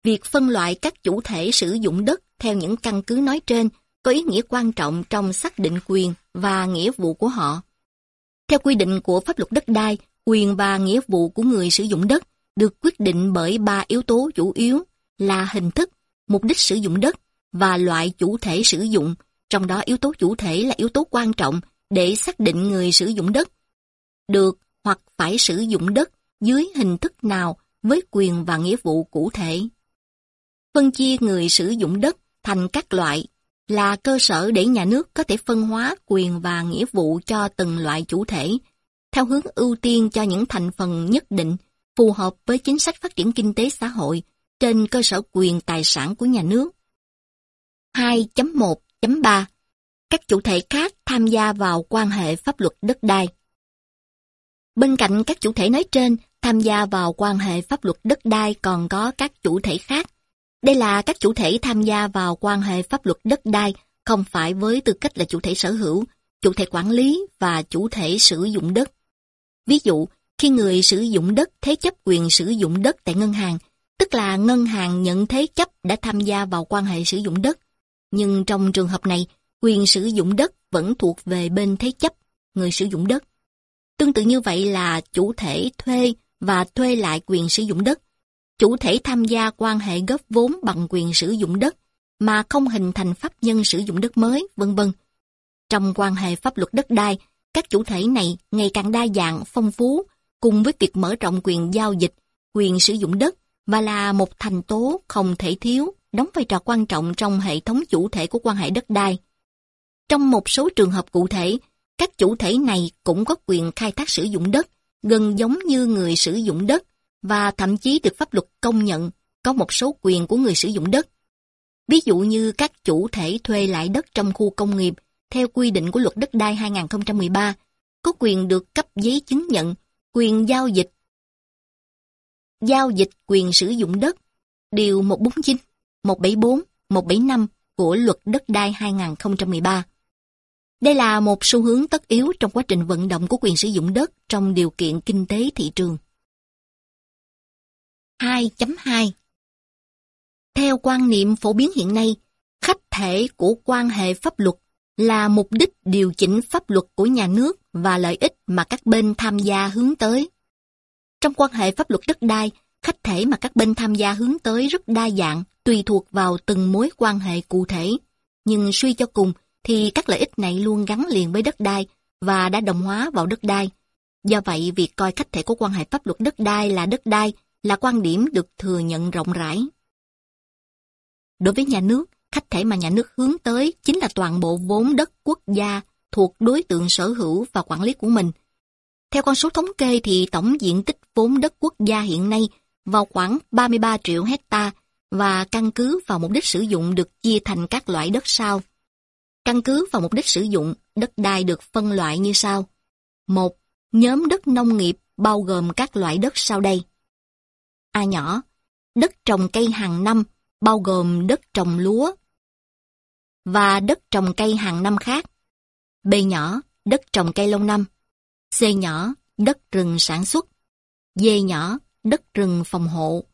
Việc phân loại các chủ thể sử dụng đất theo những căn cứ nói trên có ý nghĩa quan trọng trong xác định quyền và nghĩa vụ của họ. Theo quy định của pháp luật đất đai, quyền và nghĩa vụ của người sử dụng đất được quyết định bởi ba yếu tố chủ yếu là hình thức, mục đích sử dụng đất và loại chủ thể sử dụng, trong đó yếu tố chủ thể là yếu tố quan trọng để xác định người sử dụng đất. Được hoặc phải sử dụng đất dưới hình thức nào với quyền và nghĩa vụ cụ thể. Phân chia người sử dụng đất thành các loại là cơ sở để nhà nước có thể phân hóa quyền và nghĩa vụ cho từng loại chủ thể, theo hướng ưu tiên cho những thành phần nhất định phù hợp với chính sách phát triển kinh tế xã hội trên cơ sở quyền tài sản của nhà nước. 2.1.3 Các chủ thể khác tham gia vào quan hệ pháp luật đất đai Bên cạnh các chủ thể nói trên, tham gia vào quan hệ pháp luật đất đai còn có các chủ thể khác. Đây là các chủ thể tham gia vào quan hệ pháp luật đất đai không phải với tư cách là chủ thể sở hữu, chủ thể quản lý và chủ thể sử dụng đất. Ví dụ, khi người sử dụng đất thế chấp quyền sử dụng đất tại ngân hàng, tức là ngân hàng nhận thế chấp đã tham gia vào quan hệ sử dụng đất. Nhưng trong trường hợp này, quyền sử dụng đất vẫn thuộc về bên thế chấp, người sử dụng đất. Tương tự như vậy là chủ thể thuê và thuê lại quyền sử dụng đất. Chủ thể tham gia quan hệ góp vốn bằng quyền sử dụng đất mà không hình thành pháp nhân sử dụng đất mới, vân vân. Trong quan hệ pháp luật đất đai, các chủ thể này ngày càng đa dạng, phong phú, cùng với việc mở rộng quyền giao dịch, quyền sử dụng đất và là một thành tố không thể thiếu, đóng vai trò quan trọng trong hệ thống chủ thể của quan hệ đất đai. Trong một số trường hợp cụ thể, các chủ thể này cũng có quyền khai thác sử dụng đất, gần giống như người sử dụng đất, và thậm chí được pháp luật công nhận có một số quyền của người sử dụng đất. Ví dụ như các chủ thể thuê lại đất trong khu công nghiệp theo quy định của luật đất đai 2013, có quyền được cấp giấy chứng nhận, quyền giao dịch. Giao dịch quyền sử dụng đất, điều 149, 174, 175 của luật đất đai 2013. Đây là một xu hướng tất yếu trong quá trình vận động của quyền sử dụng đất trong điều kiện kinh tế thị trường. 2.2 Theo quan niệm phổ biến hiện nay, khách thể của quan hệ pháp luật là mục đích điều chỉnh pháp luật của nhà nước và lợi ích mà các bên tham gia hướng tới. Trong quan hệ pháp luật đất đai, khách thể mà các bên tham gia hướng tới rất đa dạng, tùy thuộc vào từng mối quan hệ cụ thể. Nhưng suy cho cùng, thì các lợi ích này luôn gắn liền với đất đai và đã đồng hóa vào đất đai. Do vậy, việc coi khách thể của quan hệ pháp luật đất đai là đất đai là quan điểm được thừa nhận rộng rãi. Đối với nhà nước, khách thể mà nhà nước hướng tới chính là toàn bộ vốn đất quốc gia thuộc đối tượng sở hữu và quản lý của mình. Theo con số thống kê thì tổng diện tích vốn đất quốc gia hiện nay vào khoảng 33 triệu hecta và căn cứ vào mục đích sử dụng được chia thành các loại đất sau. Căn cứ vào mục đích sử dụng, đất đai được phân loại như sau. một Nhóm đất nông nghiệp bao gồm các loại đất sau đây. A nhỏ, đất trồng cây hàng năm bao gồm đất trồng lúa và đất trồng cây hàng năm khác. B nhỏ, đất trồng cây lâu năm. C nhỏ, đất rừng sản xuất. D nhỏ, đất rừng phòng hộ.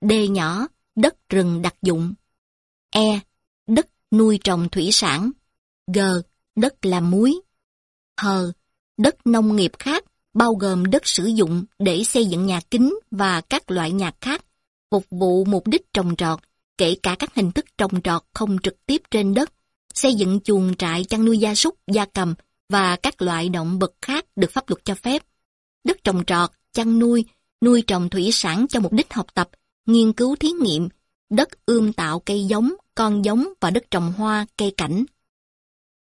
D nhỏ, đất rừng đặc dụng. E, đất nuôi trồng thủy sản. G. Đất làm muối. H. Đất nông nghiệp khác, bao gồm đất sử dụng để xây dựng nhà kính và các loại nhà khác, phục vụ mục đích trồng trọt, kể cả các hình thức trồng trọt không trực tiếp trên đất, xây dựng chuồng trại chăn nuôi gia súc, gia cầm và các loại động vật khác được pháp luật cho phép. Đất trồng trọt, chăn nuôi, nuôi trồng thủy sản cho mục đích học tập, nghiên cứu thí nghiệm, đất ươm tạo cây giống, con giống và đất trồng hoa, cây cảnh.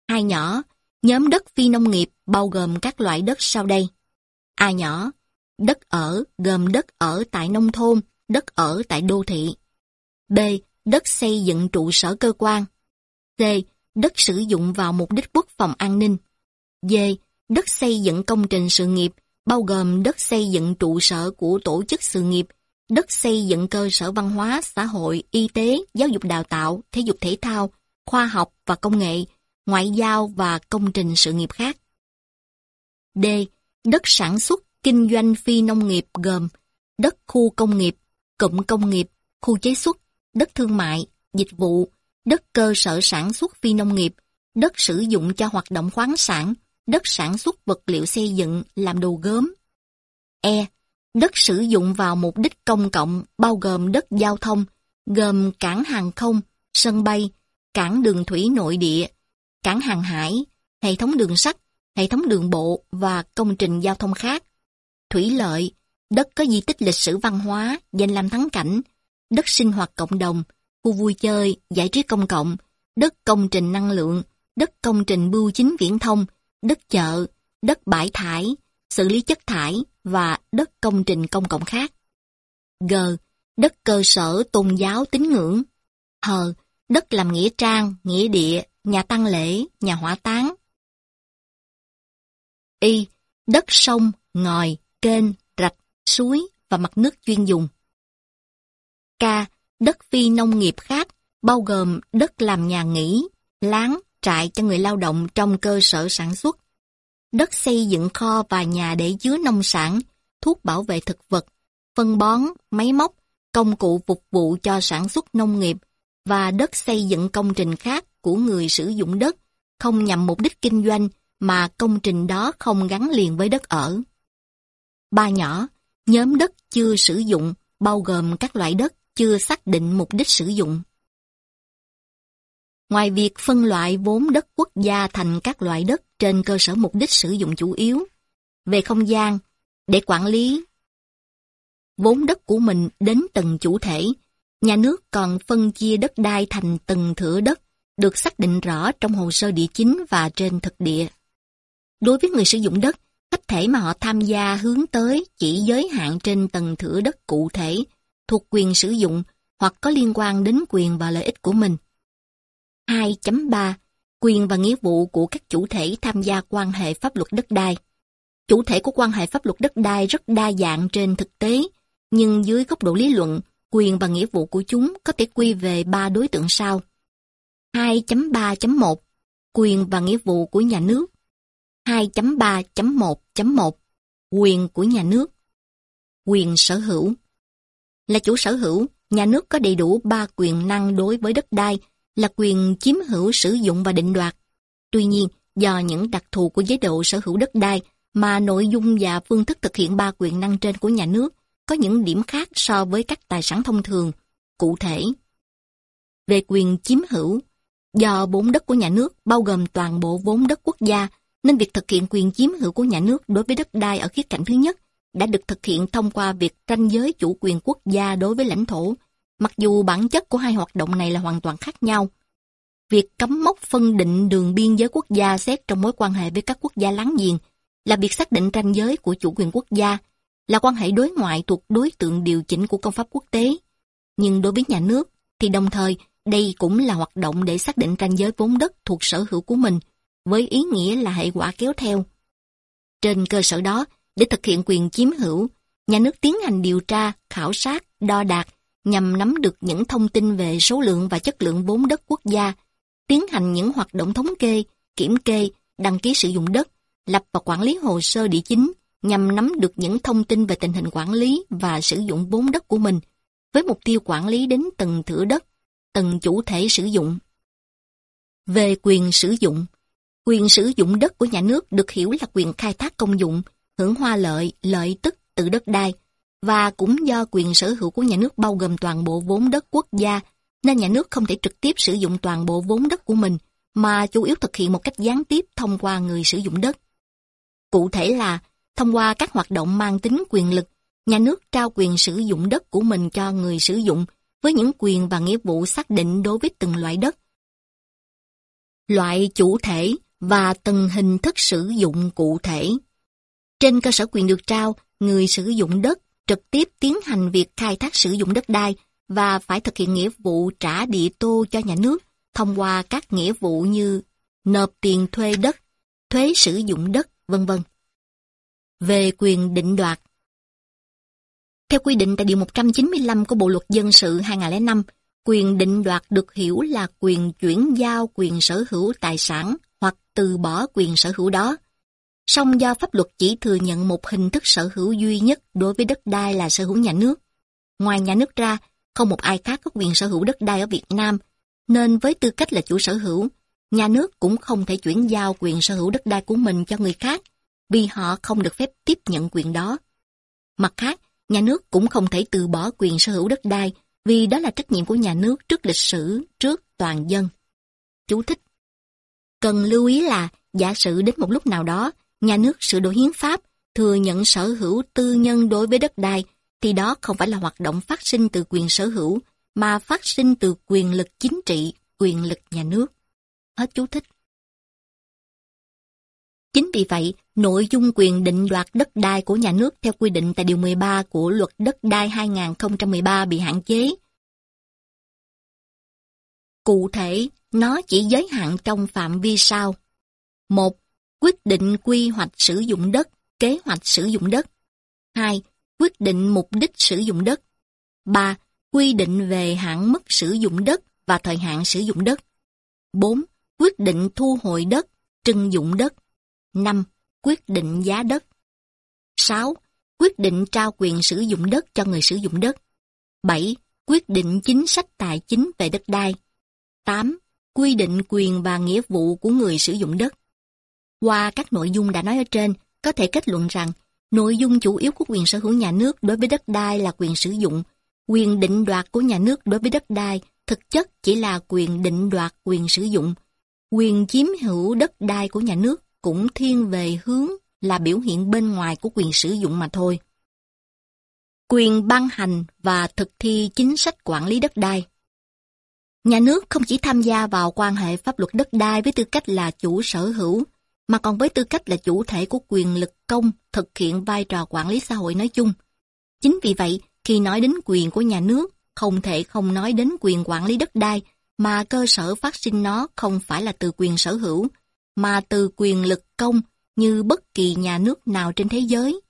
Hai nhỏ, nhóm đất phi nông nghiệp bao gồm các loại đất sau đây. A nhỏ, đất ở gồm đất ở tại nông thôn, đất ở tại đô thị. B. Đất xây dựng trụ sở cơ quan. C. Đất sử dụng vào mục đích quốc phòng an ninh. D. Đất xây dựng công trình sự nghiệp, bao gồm đất xây dựng trụ sở của tổ chức sự nghiệp, đất xây dựng cơ sở văn hóa, xã hội, y tế, giáo dục đào tạo, thể dục thể thao, khoa học và công nghệ, ngoại giao và công trình sự nghiệp khác. D. Đất sản xuất, kinh doanh phi nông nghiệp gồm đất khu công nghiệp, cụm công nghiệp, khu chế xuất, đất thương mại, dịch vụ, đất cơ sở sản xuất phi nông nghiệp, đất sử dụng cho hoạt động khoáng sản, đất sản xuất vật liệu xây dựng làm đồ gốm. E. Đất sử dụng vào mục đích công cộng bao gồm đất giao thông, gồm cảng hàng không, sân bay, cảng đường thủy nội địa, cảng hàng hải, hệ thống đường sắt, hệ thống đường bộ và công trình giao thông khác. Thủy lợi, đất có di tích lịch sử văn hóa, danh lam thắng cảnh, đất sinh hoạt cộng đồng, khu vui chơi, giải trí công cộng, đất công trình năng lượng, đất công trình bưu chính viễn thông, đất chợ, đất bãi thải, xử lý chất thải và đất công trình công cộng khác. G. Đất cơ sở tôn giáo tín ngưỡng. H. Đất làm nghĩa trang, nghĩa địa, nhà tăng lễ, nhà hỏa táng. Y. Đất sông, ngòi, kênh, rạch, suối và mặt nước chuyên dùng. K. Đất phi nông nghiệp khác, bao gồm đất làm nhà nghỉ, láng, trại cho người lao động trong cơ sở sản xuất, đất xây dựng kho và nhà để chứa nông sản, thuốc bảo vệ thực vật, phân bón, máy móc, công cụ phục vụ cho sản xuất nông nghiệp và đất xây dựng công trình khác của người sử dụng đất, không nhằm mục đích kinh doanh mà công trình đó không gắn liền với đất ở. Ba nhỏ, nhóm đất chưa sử dụng bao gồm các loại đất chưa xác định mục đích sử dụng. Ngoài việc phân loại vốn đất quốc gia thành các loại đất trên cơ sở mục đích sử dụng chủ yếu, về không gian, để quản lý vốn đất của mình đến từng chủ thể, nhà nước còn phân chia đất đai thành từng thửa đất, được xác định rõ trong hồ sơ địa chính và trên thực địa. Đối với người sử dụng đất, khách thể mà họ tham gia hướng tới chỉ giới hạn trên tầng thửa đất cụ thể, thuộc quyền sử dụng hoặc có liên quan đến quyền và lợi ích của mình. 2.3 Quyền và nghĩa vụ của các chủ thể tham gia quan hệ pháp luật đất đai Chủ thể của quan hệ pháp luật đất đai rất đa dạng trên thực tế, nhưng dưới góc độ lý luận, quyền và nghĩa vụ của chúng có thể quy về ba đối tượng sau. 2.3.1 Quyền và nghĩa vụ của nhà nước 2.3.1.1 Quyền của nhà nước Quyền sở hữu là chủ sở hữu, nhà nước có đầy đủ ba quyền năng đối với đất đai là quyền chiếm hữu sử dụng và định đoạt. Tuy nhiên, do những đặc thù của chế độ sở hữu đất đai mà nội dung và phương thức thực hiện ba quyền năng trên của nhà nước có những điểm khác so với các tài sản thông thường, cụ thể. Về quyền chiếm hữu, do vốn đất của nhà nước bao gồm toàn bộ vốn đất quốc gia, nên việc thực hiện quyền chiếm hữu của nhà nước đối với đất đai ở khía cạnh thứ nhất đã được thực hiện thông qua việc tranh giới chủ quyền quốc gia đối với lãnh thổ, mặc dù bản chất của hai hoạt động này là hoàn toàn khác nhau. Việc cấm mốc phân định đường biên giới quốc gia xét trong mối quan hệ với các quốc gia láng giềng là việc xác định ranh giới của chủ quyền quốc gia, là quan hệ đối ngoại thuộc đối tượng điều chỉnh của công pháp quốc tế. Nhưng đối với nhà nước, thì đồng thời đây cũng là hoạt động để xác định ranh giới vốn đất thuộc sở hữu của mình, với ý nghĩa là hệ quả kéo theo. Trên cơ sở đó, để thực hiện quyền chiếm hữu, nhà nước tiến hành điều tra, khảo sát, đo đạc nhằm nắm được những thông tin về số lượng và chất lượng vốn đất quốc gia, tiến hành những hoạt động thống kê, kiểm kê, đăng ký sử dụng đất, lập và quản lý hồ sơ địa chính nhằm nắm được những thông tin về tình hình quản lý và sử dụng vốn đất của mình, với mục tiêu quản lý đến từng thửa đất, từng chủ thể sử dụng. Về quyền sử dụng, quyền sử dụng đất của nhà nước được hiểu là quyền khai thác công dụng, hưởng hoa lợi, lợi tức từ đất đai, và cũng do quyền sở hữu của nhà nước bao gồm toàn bộ vốn đất quốc gia, nên nhà nước không thể trực tiếp sử dụng toàn bộ vốn đất của mình, mà chủ yếu thực hiện một cách gián tiếp thông qua người sử dụng đất. Cụ thể là, thông qua các hoạt động mang tính quyền lực, nhà nước trao quyền sử dụng đất của mình cho người sử dụng với những quyền và nghĩa vụ xác định đối với từng loại đất. Loại chủ thể và từng hình thức sử dụng cụ thể. Trên cơ sở quyền được trao, người sử dụng đất trực tiếp tiến hành việc khai thác sử dụng đất đai và phải thực hiện nghĩa vụ trả địa tô cho nhà nước thông qua các nghĩa vụ như nộp tiền thuê đất, thuế sử dụng đất, vân vân. Về quyền định đoạt Theo quy định tại Điều 195 của Bộ Luật Dân sự 2005, quyền định đoạt được hiểu là quyền chuyển giao quyền sở hữu tài sản hoặc từ bỏ quyền sở hữu đó. Song do pháp luật chỉ thừa nhận một hình thức sở hữu duy nhất đối với đất đai là sở hữu nhà nước. Ngoài nhà nước ra, không một ai khác có quyền sở hữu đất đai ở Việt Nam, nên với tư cách là chủ sở hữu, nhà nước cũng không thể chuyển giao quyền sở hữu đất đai của mình cho người khác, vì họ không được phép tiếp nhận quyền đó. Mặt khác, nhà nước cũng không thể từ bỏ quyền sở hữu đất đai vì đó là trách nhiệm của nhà nước trước lịch sử, trước toàn dân. Chú thích Cần lưu ý là, giả sử đến một lúc nào đó, nhà nước sửa đổi hiến pháp, thừa nhận sở hữu tư nhân đối với đất đai, thì đó không phải là hoạt động phát sinh từ quyền sở hữu, mà phát sinh từ quyền lực chính trị, quyền lực nhà nước. Hết chú thích. Chính vì vậy, nội dung quyền định đoạt đất đai của nhà nước theo quy định tại Điều 13 của Luật Đất đai 2013 bị hạn chế. Cụ thể, nó chỉ giới hạn trong phạm vi sau. một Quyết định quy hoạch sử dụng đất, kế hoạch sử dụng đất. 2. Quyết định mục đích sử dụng đất. 3. Quy định về hạn mức sử dụng đất và thời hạn sử dụng đất. 4. Quyết định thu hồi đất, trưng dụng đất. 5. Quyết định giá đất. 6. Quyết định trao quyền sử dụng đất cho người sử dụng đất. 7. Quyết định chính sách tài chính về đất đai. 8. Quy định quyền và nghĩa vụ của người sử dụng đất. Qua các nội dung đã nói ở trên, có thể kết luận rằng nội dung chủ yếu của quyền sở hữu nhà nước đối với đất đai là quyền sử dụng. Quyền định đoạt của nhà nước đối với đất đai thực chất chỉ là quyền định đoạt quyền sử dụng. Quyền chiếm hữu đất đai của nhà nước cũng thiên về hướng là biểu hiện bên ngoài của quyền sử dụng mà thôi. Quyền ban hành và thực thi chính sách quản lý đất đai Nhà nước không chỉ tham gia vào quan hệ pháp luật đất đai với tư cách là chủ sở hữu, mà còn với tư cách là chủ thể của quyền lực công thực hiện vai trò quản lý xã hội nói chung. Chính vì vậy, khi nói đến quyền của nhà nước, không thể không nói đến quyền quản lý đất đai, mà cơ sở phát sinh nó không phải là từ quyền sở hữu, mà từ quyền lực công như bất kỳ nhà nước nào trên thế giới.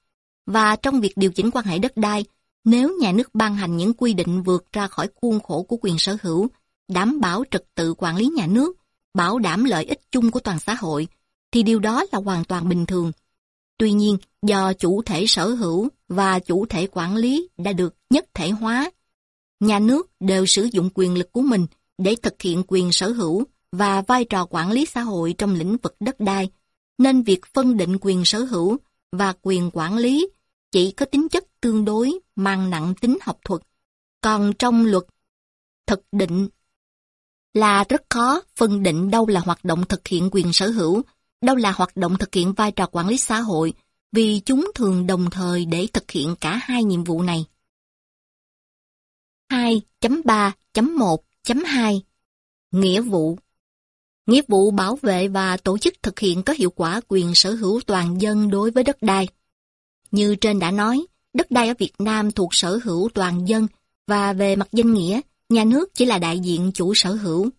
Và trong việc điều chỉnh quan hệ đất đai, nếu nhà nước ban hành những quy định vượt ra khỏi khuôn khổ của quyền sở hữu, đảm bảo trật tự quản lý nhà nước, bảo đảm lợi ích chung của toàn xã hội, thì điều đó là hoàn toàn bình thường. Tuy nhiên, do chủ thể sở hữu và chủ thể quản lý đã được nhất thể hóa, nhà nước đều sử dụng quyền lực của mình để thực hiện quyền sở hữu và vai trò quản lý xã hội trong lĩnh vực đất đai, nên việc phân định quyền sở hữu và quyền quản lý chỉ có tính chất tương đối mang nặng tính học thuật. Còn trong luật thực định là rất khó phân định đâu là hoạt động thực hiện quyền sở hữu, đâu là hoạt động thực hiện vai trò quản lý xã hội, vì chúng thường đồng thời để thực hiện cả hai nhiệm vụ này. 2.3.1.2 Nghĩa vụ Nghĩa vụ bảo vệ và tổ chức thực hiện có hiệu quả quyền sở hữu toàn dân đối với đất đai. Như trên đã nói, đất đai ở Việt Nam thuộc sở hữu toàn dân và về mặt danh nghĩa, nhà nước chỉ là đại diện chủ sở hữu.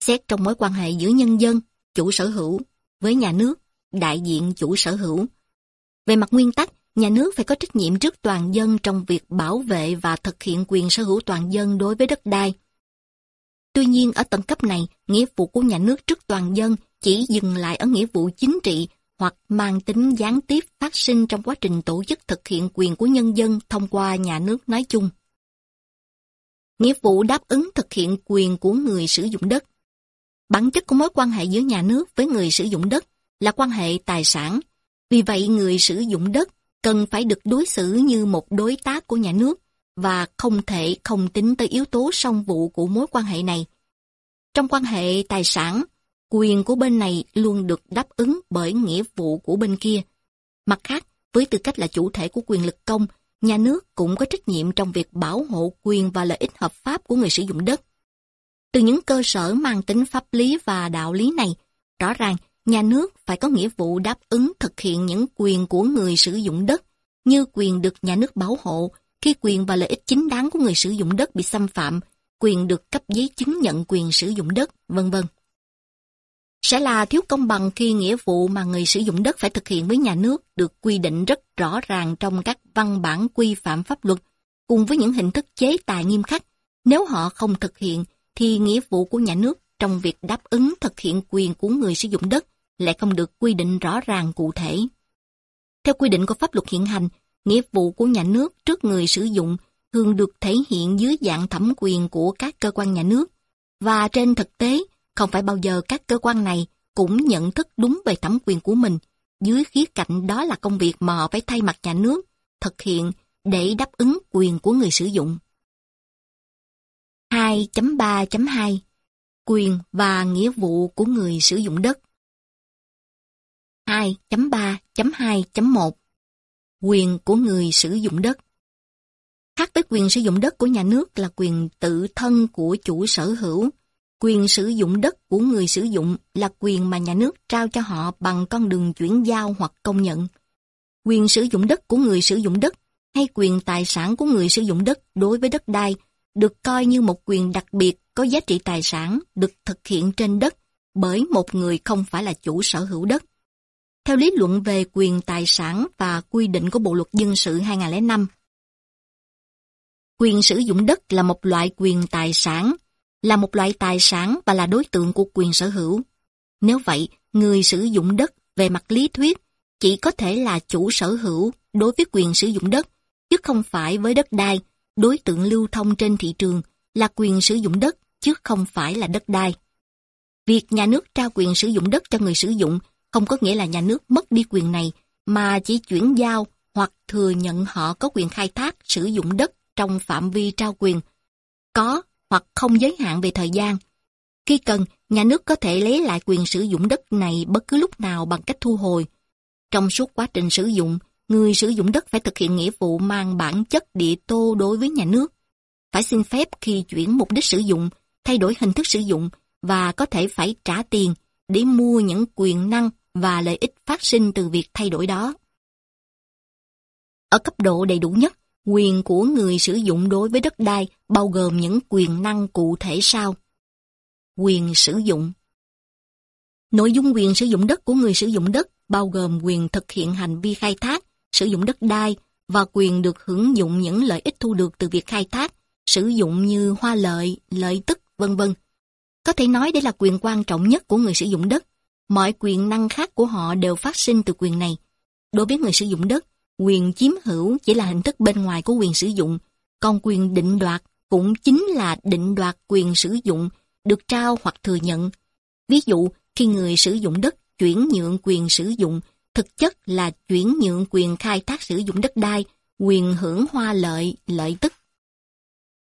Xét trong mối quan hệ giữa nhân dân, chủ sở hữu, với nhà nước, đại diện chủ sở hữu. Về mặt nguyên tắc, nhà nước phải có trách nhiệm trước toàn dân trong việc bảo vệ và thực hiện quyền sở hữu toàn dân đối với đất đai. Tuy nhiên ở tầng cấp này, nghĩa vụ của nhà nước trước toàn dân chỉ dừng lại ở nghĩa vụ chính trị hoặc mang tính gián tiếp phát sinh trong quá trình tổ chức thực hiện quyền của nhân dân thông qua nhà nước nói chung. Nghĩa vụ đáp ứng thực hiện quyền của người sử dụng đất. Bản chất của mối quan hệ giữa nhà nước với người sử dụng đất là quan hệ tài sản. Vì vậy người sử dụng đất cần phải được đối xử như một đối tác của nhà nước và không thể không tính tới yếu tố song vụ của mối quan hệ này. Trong quan hệ tài sản, quyền của bên này luôn được đáp ứng bởi nghĩa vụ của bên kia. Mặt khác, với tư cách là chủ thể của quyền lực công, nhà nước cũng có trách nhiệm trong việc bảo hộ quyền và lợi ích hợp pháp của người sử dụng đất. Từ những cơ sở mang tính pháp lý và đạo lý này, rõ ràng nhà nước phải có nghĩa vụ đáp ứng thực hiện những quyền của người sử dụng đất, như quyền được nhà nước bảo hộ khi quyền và lợi ích chính đáng của người sử dụng đất bị xâm phạm, quyền được cấp giấy chứng nhận quyền sử dụng đất, vân vân. Sẽ là thiếu công bằng khi nghĩa vụ mà người sử dụng đất phải thực hiện với nhà nước được quy định rất rõ ràng trong các văn bản quy phạm pháp luật, cùng với những hình thức chế tài nghiêm khắc. Nếu họ không thực hiện, thì nghĩa vụ của nhà nước trong việc đáp ứng thực hiện quyền của người sử dụng đất lại không được quy định rõ ràng cụ thể. Theo quy định của pháp luật hiện hành, nghĩa vụ của nhà nước trước người sử dụng thường được thể hiện dưới dạng thẩm quyền của các cơ quan nhà nước. Và trên thực tế, không phải bao giờ các cơ quan này cũng nhận thức đúng về thẩm quyền của mình. Dưới khía cạnh đó là công việc mà họ phải thay mặt nhà nước, thực hiện để đáp ứng quyền của người sử dụng. 2.3.2 Quyền và nghĩa vụ của người sử dụng đất. 2.3.2.1 Quyền của người sử dụng đất. Khác với quyền sử dụng đất của nhà nước là quyền tự thân của chủ sở hữu, quyền sử dụng đất của người sử dụng là quyền mà nhà nước trao cho họ bằng con đường chuyển giao hoặc công nhận. Quyền sử dụng đất của người sử dụng đất hay quyền tài sản của người sử dụng đất đối với đất đai được coi như một quyền đặc biệt có giá trị tài sản được thực hiện trên đất bởi một người không phải là chủ sở hữu đất. Theo lý luận về quyền tài sản và quy định của Bộ Luật Dân sự 2005, quyền sử dụng đất là một loại quyền tài sản, là một loại tài sản và là đối tượng của quyền sở hữu. Nếu vậy, người sử dụng đất về mặt lý thuyết chỉ có thể là chủ sở hữu đối với quyền sử dụng đất, chứ không phải với đất đai, đối tượng lưu thông trên thị trường là quyền sử dụng đất, chứ không phải là đất đai. Việc nhà nước trao quyền sử dụng đất cho người sử dụng không có nghĩa là nhà nước mất đi quyền này, mà chỉ chuyển giao hoặc thừa nhận họ có quyền khai thác sử dụng đất trong phạm vi trao quyền, có hoặc không giới hạn về thời gian. Khi cần, nhà nước có thể lấy lại quyền sử dụng đất này bất cứ lúc nào bằng cách thu hồi. Trong suốt quá trình sử dụng, người sử dụng đất phải thực hiện nghĩa vụ mang bản chất địa tô đối với nhà nước. Phải xin phép khi chuyển mục đích sử dụng, thay đổi hình thức sử dụng và có thể phải trả tiền để mua những quyền năng và lợi ích phát sinh từ việc thay đổi đó. Ở cấp độ đầy đủ nhất, quyền của người sử dụng đối với đất đai bao gồm những quyền năng cụ thể sau. Quyền sử dụng Nội dung quyền sử dụng đất của người sử dụng đất bao gồm quyền thực hiện hành vi khai thác, sử dụng đất đai và quyền được hưởng dụng những lợi ích thu được từ việc khai thác, sử dụng như hoa lợi, lợi tức, vân vân. Có thể nói đây là quyền quan trọng nhất của người sử dụng đất. Mọi quyền năng khác của họ đều phát sinh từ quyền này. Đối với người sử dụng đất, quyền chiếm hữu chỉ là hình thức bên ngoài của quyền sử dụng, còn quyền định đoạt cũng chính là định đoạt quyền sử dụng được trao hoặc thừa nhận. Ví dụ, khi người sử dụng đất chuyển nhượng quyền sử dụng, thực chất là chuyển nhượng quyền khai thác sử dụng đất đai, quyền hưởng hoa lợi, lợi tức.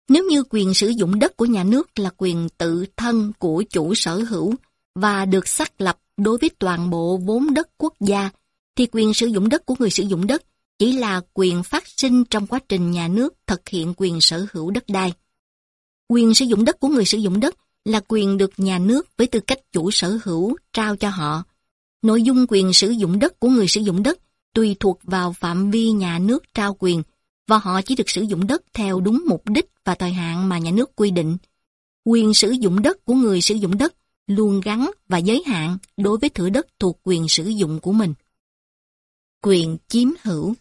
Nếu như quyền sử dụng đất của nhà nước là quyền tự thân của chủ sở hữu và được xác lập đối với toàn bộ vốn đất quốc gia, thì quyền sử dụng đất của người sử dụng đất chỉ là quyền phát sinh trong quá trình nhà nước thực hiện quyền sở hữu đất đai. Quyền sử dụng đất của người sử dụng đất là quyền được nhà nước với tư cách chủ sở hữu trao cho họ. Nội dung quyền sử dụng đất của người sử dụng đất tùy thuộc vào phạm vi nhà nước trao quyền và họ chỉ được sử dụng đất theo đúng mục đích và thời hạn mà nhà nước quy định. Quyền sử dụng đất của người sử dụng đất luôn gắn và giới hạn đối với thửa đất thuộc quyền sử dụng của mình. Quyền chiếm hữu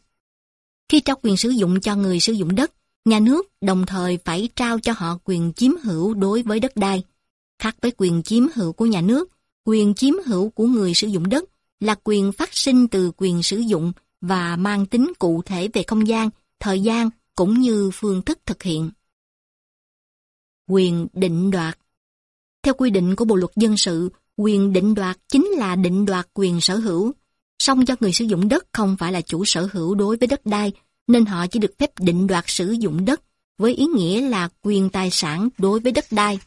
Khi trao quyền sử dụng cho người sử dụng đất, nhà nước đồng thời phải trao cho họ quyền chiếm hữu đối với đất đai. Khác với quyền chiếm hữu của nhà nước, quyền chiếm hữu của người sử dụng đất là quyền phát sinh từ quyền sử dụng và mang tính cụ thể về không gian, thời gian cũng như phương thức thực hiện. Quyền định đoạt Theo quy định của Bộ Luật Dân sự, quyền định đoạt chính là định đoạt quyền sở hữu. Song do người sử dụng đất không phải là chủ sở hữu đối với đất đai, nên họ chỉ được phép định đoạt sử dụng đất với ý nghĩa là quyền tài sản đối với đất đai.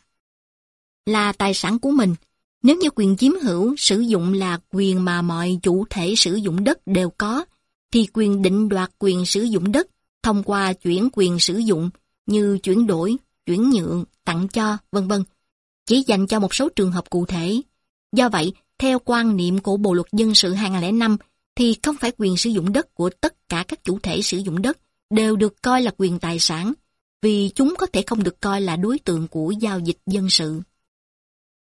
Là tài sản của mình, nếu như quyền chiếm hữu sử dụng là quyền mà mọi chủ thể sử dụng đất đều có, thì quyền định đoạt quyền sử dụng đất thông qua chuyển quyền sử dụng như chuyển đổi, chuyển nhượng, tặng cho, vân vân, chỉ dành cho một số trường hợp cụ thể. Do vậy, theo quan niệm của Bộ Luật Dân sự 2005, thì không phải quyền sử dụng đất của tất cả các chủ thể sử dụng đất đều được coi là quyền tài sản, vì chúng có thể không được coi là đối tượng của giao dịch dân sự.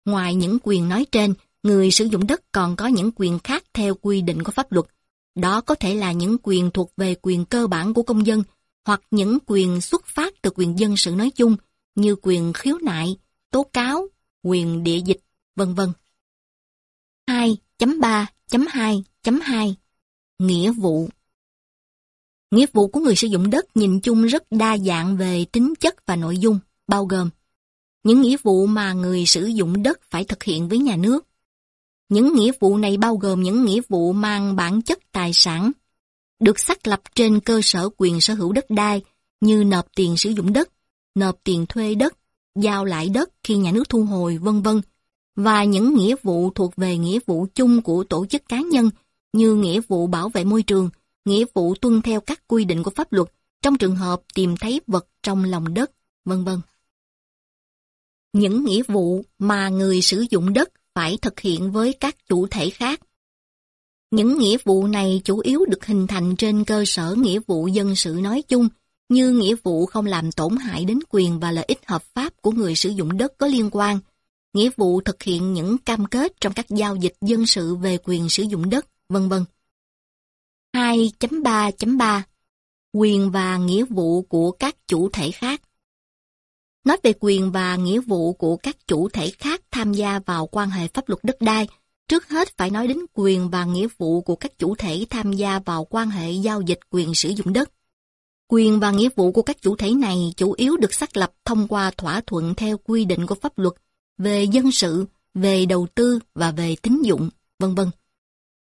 Ngoài những quyền nói trên, người sử dụng đất còn có những quyền khác theo quy định của pháp luật. Đó có thể là những quyền thuộc về quyền cơ bản của công dân, hoặc những quyền xuất phát từ quyền dân sự nói chung, như quyền khiếu nại, tố cáo, quyền địa dịch, vân vân. 2.3.2.2 Nghĩa vụ Nghĩa vụ của người sử dụng đất nhìn chung rất đa dạng về tính chất và nội dung, bao gồm những nghĩa vụ mà người sử dụng đất phải thực hiện với nhà nước. Những nghĩa vụ này bao gồm những nghĩa vụ mang bản chất tài sản, được xác lập trên cơ sở quyền sở hữu đất đai như nộp tiền sử dụng đất, nộp tiền thuê đất, giao lại đất khi nhà nước thu hồi, vân vân và những nghĩa vụ thuộc về nghĩa vụ chung của tổ chức cá nhân như nghĩa vụ bảo vệ môi trường, nghĩa vụ tuân theo các quy định của pháp luật trong trường hợp tìm thấy vật trong lòng đất, vân vân. Những nghĩa vụ mà người sử dụng đất phải thực hiện với các chủ thể khác. Những nghĩa vụ này chủ yếu được hình thành trên cơ sở nghĩa vụ dân sự nói chung, như nghĩa vụ không làm tổn hại đến quyền và lợi ích hợp pháp của người sử dụng đất có liên quan, nghĩa vụ thực hiện những cam kết trong các giao dịch dân sự về quyền sử dụng đất, vân vân. 2.3.3 Quyền và nghĩa vụ của các chủ thể khác Nói về quyền và nghĩa vụ của các chủ thể khác tham gia vào quan hệ pháp luật đất đai, trước hết phải nói đến quyền và nghĩa vụ của các chủ thể tham gia vào quan hệ giao dịch quyền sử dụng đất. Quyền và nghĩa vụ của các chủ thể này chủ yếu được xác lập thông qua thỏa thuận theo quy định của pháp luật về dân sự, về đầu tư và về tín dụng, vân vân.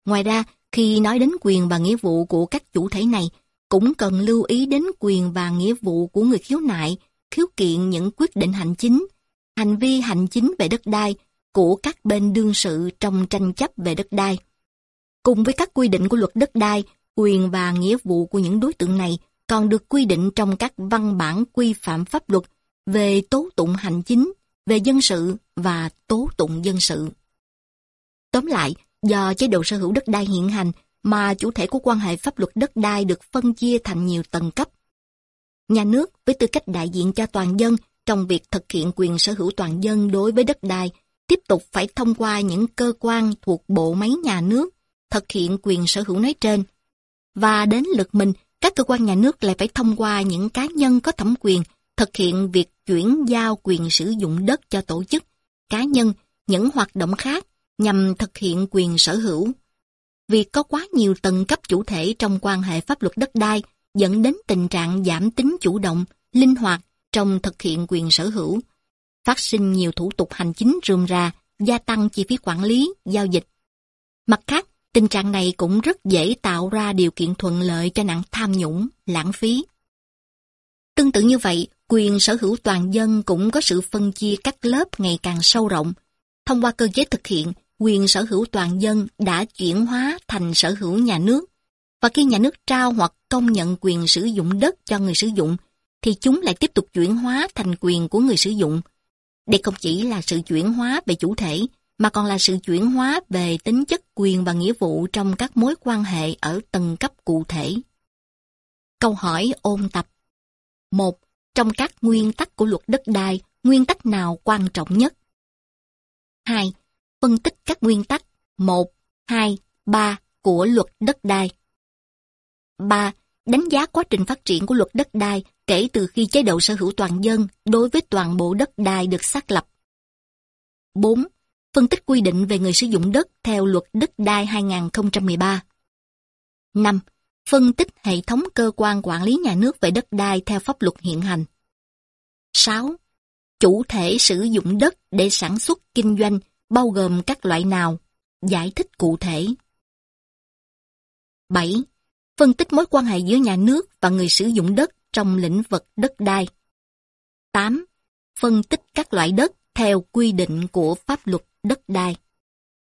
Ngoài ra, khi nói đến quyền và nghĩa vụ của các chủ thể này, cũng cần lưu ý đến quyền và nghĩa vụ của người khiếu nại, khiếu kiện những quyết định hành chính, hành vi hành chính về đất đai của các bên đương sự trong tranh chấp về đất đai. Cùng với các quy định của luật đất đai, quyền và nghĩa vụ của những đối tượng này còn được quy định trong các văn bản quy phạm pháp luật về tố tụng hành chính, về dân sự và tố tụng dân sự. Tóm lại, do chế độ sở hữu đất đai hiện hành mà chủ thể của quan hệ pháp luật đất đai được phân chia thành nhiều tầng cấp. Nhà nước với tư cách đại diện cho toàn dân trong việc thực hiện quyền sở hữu toàn dân đối với đất đai tiếp tục phải thông qua những cơ quan thuộc bộ máy nhà nước thực hiện quyền sở hữu nói trên. Và đến lượt mình, các cơ quan nhà nước lại phải thông qua những cá nhân có thẩm quyền thực hiện việc chuyển giao quyền sử dụng đất cho tổ chức, cá nhân, những hoạt động khác nhằm thực hiện quyền sở hữu. Việc có quá nhiều tầng cấp chủ thể trong quan hệ pháp luật đất đai dẫn đến tình trạng giảm tính chủ động, linh hoạt trong thực hiện quyền sở hữu, phát sinh nhiều thủ tục hành chính rườm rà, gia tăng chi phí quản lý, giao dịch. Mặt khác, tình trạng này cũng rất dễ tạo ra điều kiện thuận lợi cho nạn tham nhũng, lãng phí. Tương tự như vậy, quyền sở hữu toàn dân cũng có sự phân chia các lớp ngày càng sâu rộng. Thông qua cơ chế thực hiện, quyền sở hữu toàn dân đã chuyển hóa thành sở hữu nhà nước. Và khi nhà nước trao hoặc công nhận quyền sử dụng đất cho người sử dụng, thì chúng lại tiếp tục chuyển hóa thành quyền của người sử dụng. Đây không chỉ là sự chuyển hóa về chủ thể, mà còn là sự chuyển hóa về tính chất quyền và nghĩa vụ trong các mối quan hệ ở tầng cấp cụ thể. Câu hỏi ôn tập một Trong các nguyên tắc của luật đất đai, nguyên tắc nào quan trọng nhất? 2. Phân tích các nguyên tắc 1, 2, 3 của luật đất đai. 3. Đánh giá quá trình phát triển của luật đất đai kể từ khi chế độ sở hữu toàn dân đối với toàn bộ đất đai được xác lập. 4. Phân tích quy định về người sử dụng đất theo luật đất đai 2013. 5 phân tích hệ thống cơ quan quản lý nhà nước về đất đai theo pháp luật hiện hành. 6. Chủ thể sử dụng đất để sản xuất kinh doanh, bao gồm các loại nào? Giải thích cụ thể. 7. Phân tích mối quan hệ giữa nhà nước và người sử dụng đất trong lĩnh vực đất đai. 8. Phân tích các loại đất theo quy định của pháp luật đất đai.